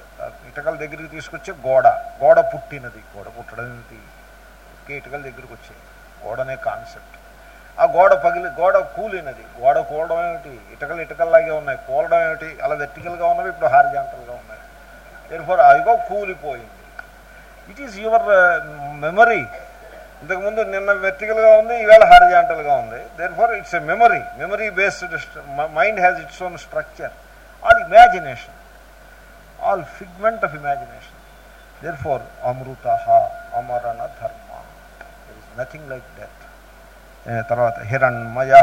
[SPEAKER 1] ఇటకల దగ్గరికి తీసుకొచ్చే గోడ. గోడ పుట్టినది. గోడ పుట్టడం ఏమిటి ఉడికే ఇటకల దగ్గరికి వచ్చే గోడ అనే కాన్సెప్ట్ ఆ గోడ పగిలి గోడ కూలినది. గోడ కూలడం ఏమిటి? ఇటకలు ఇటకల్లాగే ఉన్నాయి. కూలడం ఏమిటి? అలా వెర్టికల్గా ఉన్నవి ఇప్పుడు హారిజాంటల్గా ఉన్నాయి. దేనిఫోర్ అదిగో కూలిపోయింది. ఇట్ ఈస్ యువర్ మెమరీ ఇంతకుముందు నిన్న వెర్టికల్గా ఉంది ఈవేళ హారిజాంటల్గా ఉంది. There it's a memory memory based mind has its own structure all imagination all figment of imagination Therefore, అమృత అమరణ ధర్మ there is nothing like death తర్వాత హిరణ్మయ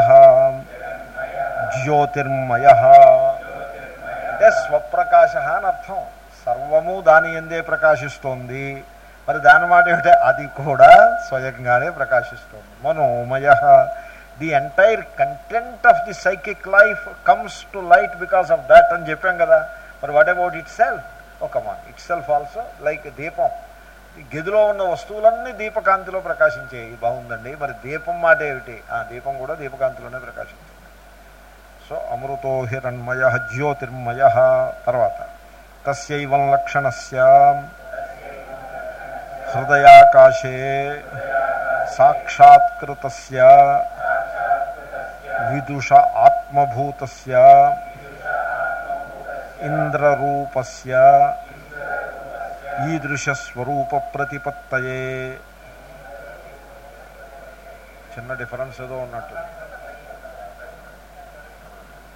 [SPEAKER 1] జ్యోతిర్మయ. అంటే స్వప్రకాశ అని అర్థం. సర్వము దాని ఎందే ప్రకాశిస్తోంది. మరి దాని మాట ఏమిటంటే అది కూడా స్వయంగానే ప్రకాశిస్తోంది. మనోమయ. The entire content of the psychic life comes to light because of that అని చెప్పాం కదా. మరి వాట్ అబౌట్ ఇట్ సెల్ఫ్ ఒక Mann it self also like దీపం. గదిలో ఉన్న వస్తువులన్నీ దీపకాంతిలో ప్రకాశించేవి. బాగుందండి. మరి దీపం మాట ఏమిటి? ఆ దీపం కూడా దీపకాంతిలోనే ప్రకాశించింది. సో అమృతో హిరణ్మయ జ్యోతిర్మయ తర్వాత తస్యైవం లక్షణస్య హృదయాకాశే సాక్షాత్కృతస్య విదుష ఆత్మభూతస్య ఇంద్రరూపస్య ఈదృశస్వరూప ప్రతిపత్తయే చిన్న డిఫరెన్స్ ఏదో ఉన్నట్టు.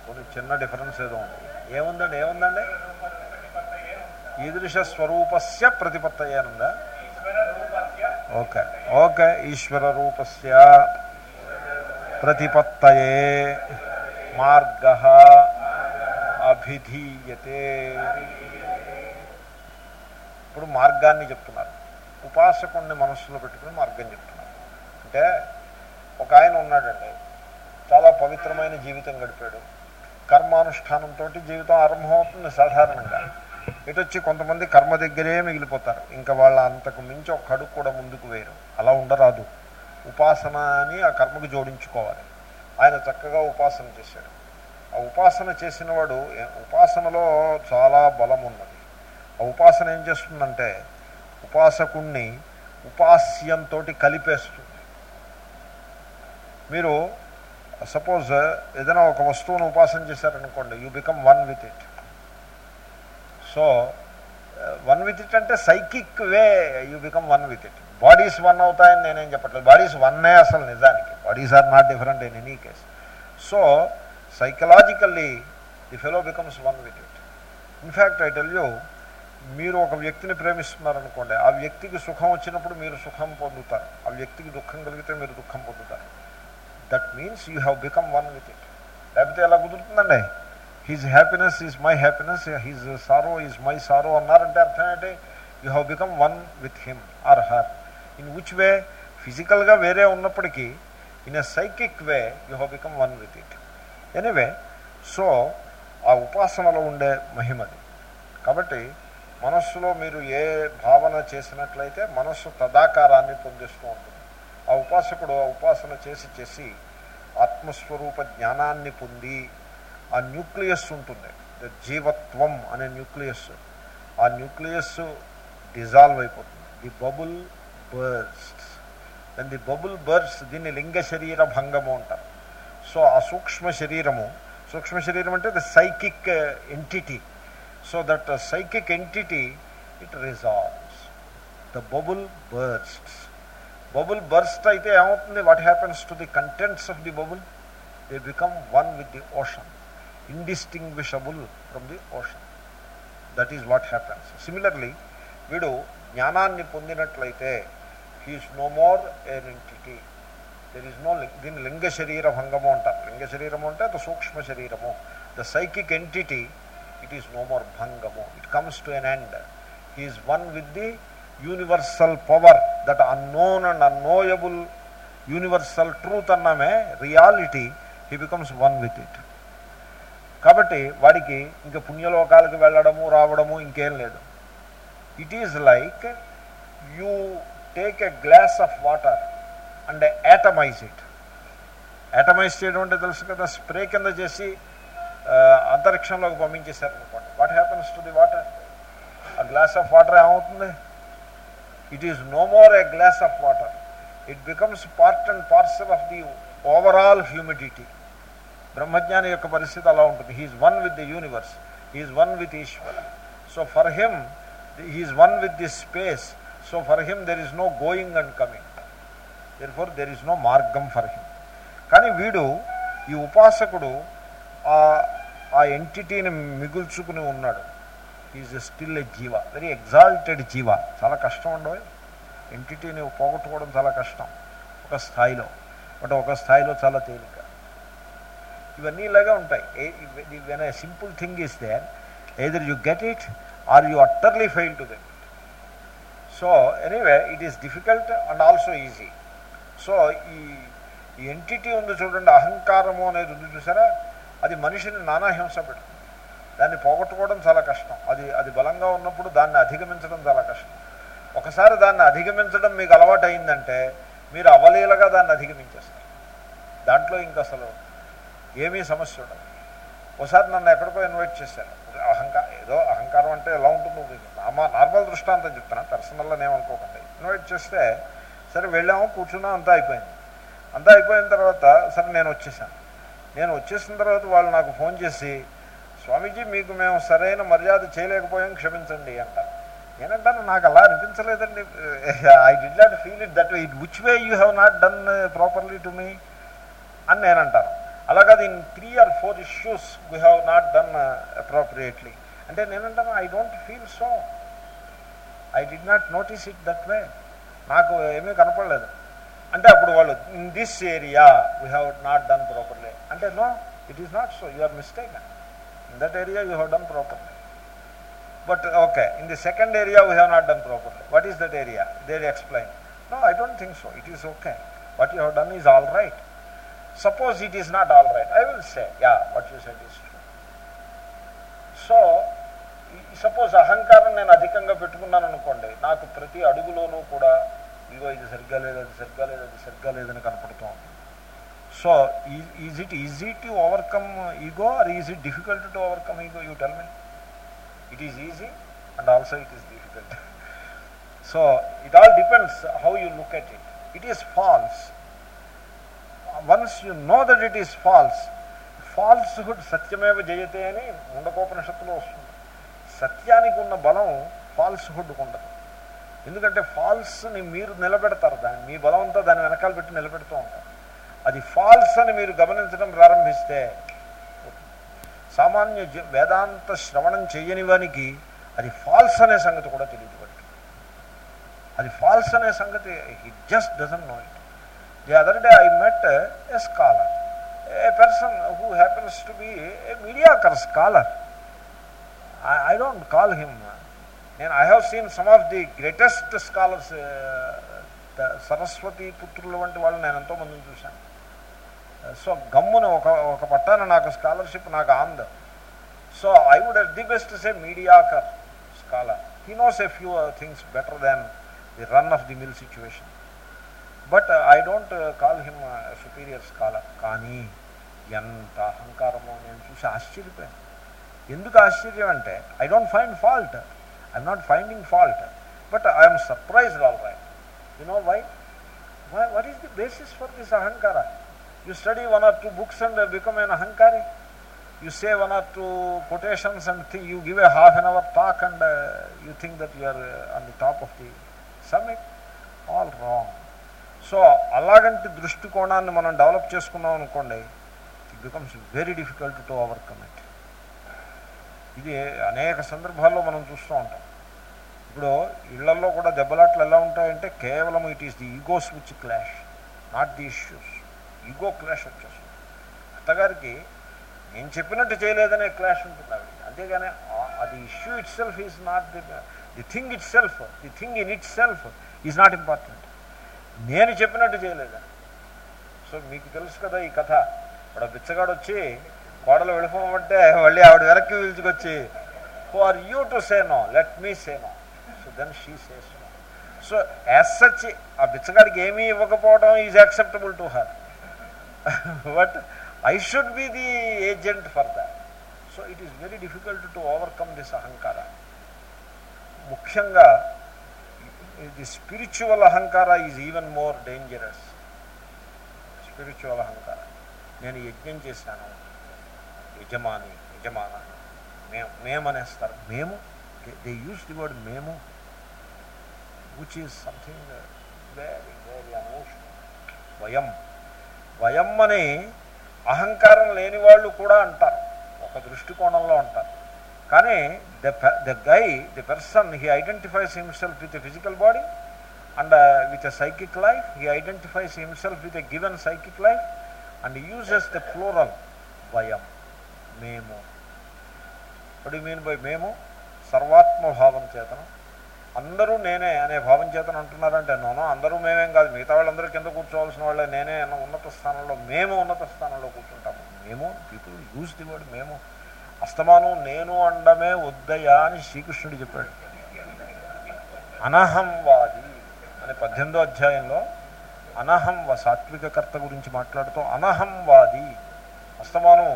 [SPEAKER 1] కొన్ని చిన్న డిఫరెన్స్ ఏదో ఉంది. ఏముందండి ఏముందండి? ఈదృశ స్వరూపస్య ప్రతిపత్తయే అనుందా? ఓకే ఓకే ఈశ్వర రూపస్య ప్రతిపత్తయే మార్గ అభిధీయతే। ఇప్పుడు మార్గాన్ని చెప్తున్నారు. ఉపాసకుడిని మనస్సులో పెట్టుకుని మార్గం చెప్తున్నారు. అంటే ఒక ఆయన ఉన్నాడండి. చాలా పవిత్రమైన జీవితం గడిపాడు. కర్మానుష్ఠానంతో జీవితం ఆరంభమవుతుంది సాధారణంగా. ఇటు వచ్చి కొంతమంది కర్మ దగ్గరే మిగిలిపోతారు. ఇంకా వాళ్ళ అంతకు మించి ఒక అడుగు కూడా ముందుకు వేయరు. అలా ఉండరాదు. ఉపాసన అని ఆ కర్మకు జోడించుకోవాలి. ఆయన చక్కగా ఉపాసన చేశాడు. ఆ ఉపాసన చేసిన వాడు ఉపాసనలో చాలా బలం ఉన్నది. ఆ ఉపాసన ఏం చేస్తుందంటే ఉపాసకుణ్ణి ఉపాస్యంతో కలిపేస్తుంది. మీరు సపోజ్ ఏదైనా ఒక వస్తువును ఉపాసన చేశారనుకోండి you become one with it so one with it అంటే psychic way you become one with it bodies one అవుతాయని నేనేం చెప్పట్లేదు. బాడీస్ వన్నే అసలు నిజానికి. Bodies are not different in any case so psychologically the fellow becomes one with it in fact I tell you మీరు ఒక వ్యక్తిని ప్రేమిస్తున్నారనుకోండి ఆ వ్యక్తికి సుఖం వచ్చినప్పుడు మీరు సుఖం పొందుతారు. ఆ వ్యక్తికి దుఃఖం కలిగితే మీరు దుఃఖం పొందుతారు. That means you have become one with it లేకపోతే ఎలా కుదురుతుందండి? He's happiness is my happiness he's sorrow is my sorrow అన్నారంటే అర్థం ఏంటి? You have become one with him or her in which way ఫిజికల్గా వేరే ఉన్నప్పటికీ in a psychic way you have become one with it anyway so ఆ ఉపాసనలో ఉండే మహిమది. కాబట్టి మనస్సులో మీరు ఏ భావన చేసినట్లయితే మనస్సు తదాకారాన్ని పొందిస్తూ ఉంటుంది. ఆ ఉపాసకుడు ఆ ఉపాసన చేసి చేసి ఆత్మస్వరూప జ్ఞానాన్ని పొంది ఆ న్యూక్లియస్ ఉంటుంది. ద జీవత్వం అనే న్యూక్లియస్. ఆ న్యూక్లియస్ డిజాల్వ్ అయిపోతుంది. The bubble burst then the bubble burst దీన్ని లింగ శరీర భంగము అంటారు. సో ఆ సూక్ష్మ శరీరము సూక్ష్మ శరీరం అంటే the psychic uh, entity so that psychic entity it resolves the bubble bursts bubble burst అయితే ఏమవుతుంది? What happens to the contents of the bubble they become one with the ocean indistinguishable from the ocean that is what happens similarly వీడు జ్ఞానాన్ని పొందినట్లయితే he's no more an entity there is no దీని లింగ శరీర భంగము అంటారు. లింగ శరీరము అంటే ద సూక్ష్మ శరీరము. The psychic entity it is no more భంగము it comes to an end he's one with the universal power that unknown and unknowable universal truth అన్నామే reality he becomes one with it కాబట్టి వాడికి ఇంకా పుణ్యలోకాలకు వెళ్ళడము రావడము ఇంకేం లేదు it is like you take a glass of water and atomize it atomize చేయడం అంటే తెలుసు కదా స్ప్రే కింద చేసి అంతరిక్షంలోకి పంపించేశారు అనుకోండి. What happens to the water ఆ గ్లాస్ ఆఫ్ వాటర్ ఏమవుతుంది? It is no more a glass of water it becomes part and parcel of the overall humidity బ్రహ్మజ్ఞాని యొక్క పరిస్థితి అలా ఉంటుంది. He's one with the universe he's one with Ishwar so for him he's one with the space so for him there is no going and coming therefore there is no మార్గం for him కానీ వీడు ఈ ఉపాసకుడు ఆ ఎంటిటీని మిగుల్చుకుని ఉన్నాడు. Is still a జీవ very exalted జీవ చాలా కష్టం ఉండవు ఎంటిటీని పోగొట్టుకోవడం చాలా కష్టం. ఒక స్థాయిలో. బట్ ఒక స్థాయిలో చాలా తేలిక. ఇవన్నీ ఇలాగే ఉంటాయి. When a simple thing is there either you get it or you utterly fail to get so anyway it is difficult and also easy so ఈ ఈ ఎంటిటీ ఉంది చూడండి అహంకారము అనేది ఉంది చూసారా? అది మనిషిని నానా హింస పెడుతుంది. దాన్ని పోగొట్టుకోవడం చాలా కష్టం. అది అది బలంగా ఉన్నప్పుడు దాన్ని అధిగమించడం చాలా కష్టం. ఒకసారి దాన్ని అధిగమించడం మీకు అలవాటు అయిందంటే మీరు అవలీలగా దాన్ని అధిగమించేస్తారు. దాంట్లో ఇంక అసలు ఏమీ సమస్య ఉండదు. ఒకసారి నన్ను ఎక్కడికో ఇన్వైట్ చేశారు. అహంకారం ఏదో అహంకారం అంటే ఎలా ఉంటుందో మీకు నార్మల్ దృష్టాంతం చెప్తున్నా పర్సనల్గా నేమనుకోకండి ఇన్వైట్ చేస్తే సరే వెళ్ళాము కూర్చున్నాం అంతా అయిపోయింది. అంతా అయిపోయిన తర్వాత సరే నేను వచ్చేసాను. నేను వచ్చేసిన తర్వాత వాళ్ళు నాకు ఫోన్ చేసి స్వామీజీ మీకు మేము సరైన మర్యాద చేయలేకపోయాం క్షమించండి అంటారు నేనంటాను నాకు అలా అనిపించలేదండి. I did not feel it that way it which way you have not done properly to me అని నేనంటాను. అలాగా in three or four issues we have not done appropriately అంటే నేనంటాను I don't feel so I did not notice it that way నాకు ఏమీ కనపడలేదు. అంటే అప్పుడు వాళ్ళు in this area we have not done properly అంటే no it is not so you are mistake in that area you have done properly but okay in the second area we have not done properly what is that area there explain no I don't think so it is okay what you have done is all right suppose it is not all right I will say yeah what you said is true so suppose అహంకారం నేను అధికంగా పెట్టుకున్నాను అనుకోండి నాకు ప్రతి అడుగులోనూ కూడా ఇదిగో ఇది సరిగ్గా లేదు అది సరిగ్గా లేదు అది సరిగ్గా లేదని కనపడుతూ ఉంటుంది so is it easy to overcome ego or is it difficult to overcome ego you tell me it is easy and also it is difficult so it all depends how you look at it it is false once you know that it is false falsehood సత్యమేవ జయతే అని ముండకోపనిషత్తులో వస్తుంది సత్యానికి ఉన్న బలం ఫాల్స్హుడ్కు ఉండదు ఎందుకంటే ఫాల్స్ని మీరు నిలబెడతారు దాన్ని. మీ బలం అంతా దాని వెనకాల పెట్టి నిలబెడుతూ ఉంటారు. అది ఫాల్స్ అని మీరు గమనించడం ప్రారంభిస్తే సామాన్య వేదాంత శ్రవణం చేయని వానికి అది ఫాల్స్ అనే సంగతి కూడా తెలియదు వాడికి అది ఫాల్స్ అనే సంగతి he just doesn't know it the other day I met a scholar a person who happens to be a mediocre scholar I don't call him నేను I have seen some of the greatest scholars Saraswati పుత్రుల వంటి వాళ్ళు నేను ఎంతోమందిని చూశాను. So గమ్మున ఒక ఒక పట్టాన నాకు స్కాలర్షిప్ నాకు Andhra so I would the best say mediocre scholar he knows a few things better than the run of the mill situation but I don't call him superior scholar కానీ ఎంత అహంకారమో నేను చూసి ఆశ్చర్యపోయాను. ఎందుకు ఆశ్చర్యం అంటే I don't find fault I'm not finding fault but I'm surprised all right you know why what is the basis for this ahankara you study one or two books and become an ahankari you say one or two quotations and thing you give a half an hour talk and you think that that you are the on the top of the so అలాగంటి దృష్టికోణాన్ని మనం develop చేసుకున్నాం అనుకోండి it becomes very difficult to overcome it ఇది అనేక సందర్భాల్లో మనం చూస్తూ ఉంటాం. ఇప్పుడు ఇళ్ళలో కూడా దెబ్బలాట్లు ఎలా ఉంటాయంటే కేవలం it is the egos which clash not the issues ego clash వచ్చేస్తుంది. అత్తగారికి నేను చెప్పినట్టు చేయలేదనే క్లాష్ ఉంటుంది అవి అంతేగాని అది issue itself is not the the thing itself the thing in itself is not important నేను చెప్పినట్టు చేయలేదని సో మీకు తెలుసు కదా ఈ కథ. ఇప్పుడు బిచ్చగాడు వచ్చి కోడలు వెళ్ళిపోమంటే మళ్ళీ ఆవిడ వెనక్కి పిలుచుకొచ్చి who are you to say no let me say no then she says so as such ఆ బిచ్చగాడికి ఏమీ ఇవ్వకపోవడం is acceptable to her but I should be the agent for that so it is very difficult to overcome this ahankara ముఖ్యంగా the spiritual ahankara is even more dangerous spiritual ahankara నేను యజ్ఞం చేశాను. యజమాని యజమాన. మేము మేమనేస్తారు. మేము? దే యూస్ ది వర్డ్ మేము. Which is something very very emotional వయం వయం అని అహంకారం లేని వాళ్ళు కూడా అంటారు. ఒక దృష్టికోణంలో అంటారు. కానీ the the guy the person he identifies himself with a physical body and with a psychic life he identifies himself with a given psychic life and uses the plural వయం మేము ఇప్పుడు మీన్ బై మేము సర్వాత్మభావం చేతనం అందరూ నేనే అనే భావం చేతను అంటున్నారంటే నోనో అందరూ మేమేం కాదు. మిగతా వాళ్ళందరూ కింద కూర్చోవలసిన వాళ్ళే నేనే అన్న ఉన్నత స్థానంలో మేము ఉన్నత స్థానంలో కూర్చుంటాము. మేము పీపుల్ యూజ్ ది వర్డ్ మేము అస్తమానం నేను అండమే వద్దయా అని శ్రీకృష్ణుడు చెప్పాడు. అనహంవాది అనే పద్దెనిమిదో అధ్యాయంలో అనహం వ సాత్విక కర్త గురించి మాట్లాడుతూ అనహంవాది అస్తమానం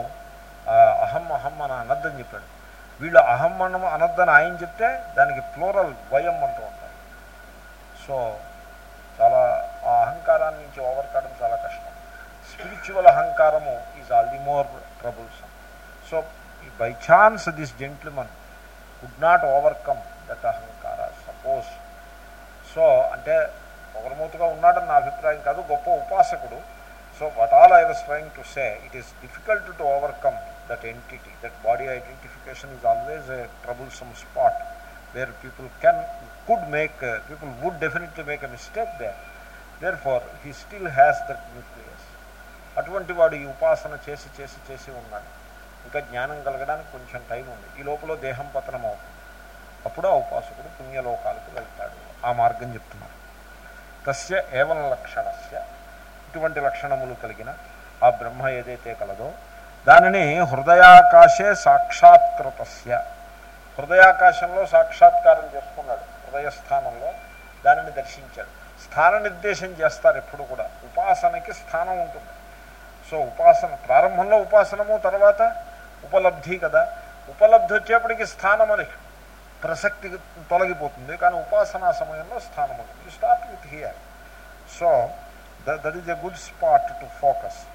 [SPEAKER 1] అహం అహం అని అనద్దని చెప్పాడు. వీళ్ళు అహం అన్నం అనద్దని ఆయన చెప్తే దానికి ప్లూరల్ భయం అంటూ ఉంటారు. సో చాలా ఆ అహంకారాన్ని నుంచి ఓవర్కడం చాలా కష్టం. స్పిరిచువల్ అహంకారము is all the more troublesome. So by chance this gentleman would not overcome that ahankara suppose. So అంటే పొగరమూతుగా ఉన్నాడని నా అభిప్రాయం కాదు గొప్ప ఉపాసకుడు. So what all I was trying to say it is difficult to overcome that entity, that body identification is always a troublesome spot where people can could make, people would would make make mistake mistake there. Therefore, he still has that nucleus. అటువంటి వాడు ఈ ఉపాసన చేసి చేసి చేసి ఉన్నాడు. ఇంకా జ్ఞానం కలగడానికి కొంచెం టైం ఉంది. ఈ లోపల దేహం పతనం అవుతుంది. అప్పుడు ఆ ఉపాసకుడు పుణ్యలోకాలకు వెళ్తాడు. ఆ మార్గం చెప్తున్నారు. తస్య ఏవం లక్షణస్య ఇటువంటి లక్షణములు కలిగిన ఆ బ్రహ్మ ఏదైతే కలదో దానిని హృదయాకాశే సాక్షాత్కృతస్య. హృదయాకాశంలో సాక్షాత్కారం చేసుకున్నాడు. హృదయస్థానంలో దానిని దర్శించాడు. స్థాన నిర్దేశం చేస్తారు ఎప్పుడు కూడా. ఉపాసనకి స్థానం ఉంటుంది. సో ఉపాసన ప్రారంభంలో ఉపాసనము తర్వాత ఉపలబ్ధి కదా. ఉపలబ్ధి వచ్చేప్పటికి స్థానం అది. ప్రసక్తి తొలగిపోతుంది. కానీ ఉపాసనా సమయంలో స్థానం ఉంటుంది. Start with here so that is a good spot to focus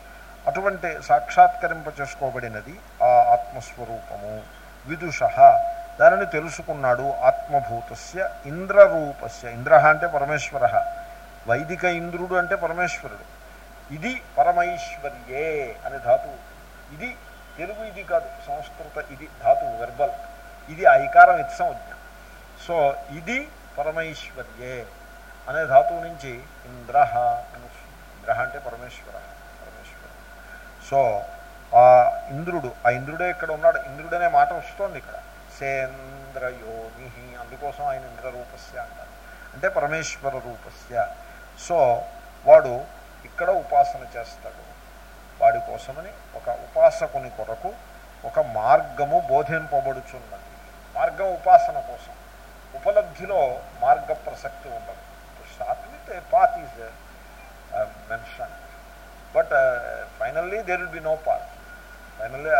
[SPEAKER 1] అటువంటి సాక్షాత్కరింప చేసుకోబడినది ఆ ఆత్మస్వరూపము. విదుష దానిని తెలుసుకున్నాడు ఆత్మభూతస్య ఇంద్రరూపస్య. ఇంద్ర అంటే పరమేశ్వర. వైదిక ఇంద్రుడు అంటే పరమేశ్వరుడు. ఇది పరమైశ్వర్యే అనే ధాతువు ఇది తెలుగు ఇది కాదు సంస్కృత ఇది ధాతువు వెర్బల్ ఇది ఐకారం ఇత్సంజ్ఞ. సో ఇది పరమైశ్వర్యే అనే ధాతువు నుంచి ఇంద్ర అని ఇంద్ర అంటే పరమేశ్వర. సో ఆ ఇంద్రుడు ఆ ఇంద్రుడే ఇక్కడ ఉన్నాడు. ఇంద్రుడు అనే మాట వస్తుంది ఇక్కడ. సేంద్రయోని అందుకోసం ఆయన ఇంద్రరూపస్య అంటారు. అంటే పరమేశ్వర రూపస్య సో వాడు ఇక్కడ ఉపాసన చేస్తాడు. వాడి కోసమని ఒక ఉపాసకుని కొరకు ఒక మార్గము బోధింపబడుచున్నది. మార్గం ఉపాసన కోసం. ఉపలబ్ధిలో మార్గ ప్రసక్తి ఉండదు start with path is mention but finally there will be no part finally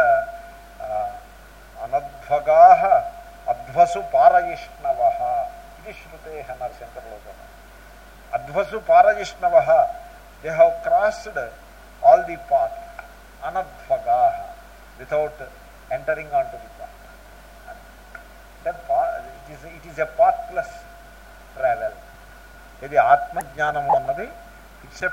[SPEAKER 1] అనధ్వగా అధ్వసు పారయిష్ణవ ఇది శృతే అన్నారు శంకర్లో అధ్వసు పారయిష్ణవ they have crossed all the path అనధ్వగా without entering on to the path it is it is a pathless travel ఇది ఆత్మజ్ఞానం అన్నది ఇట్స్ ఎ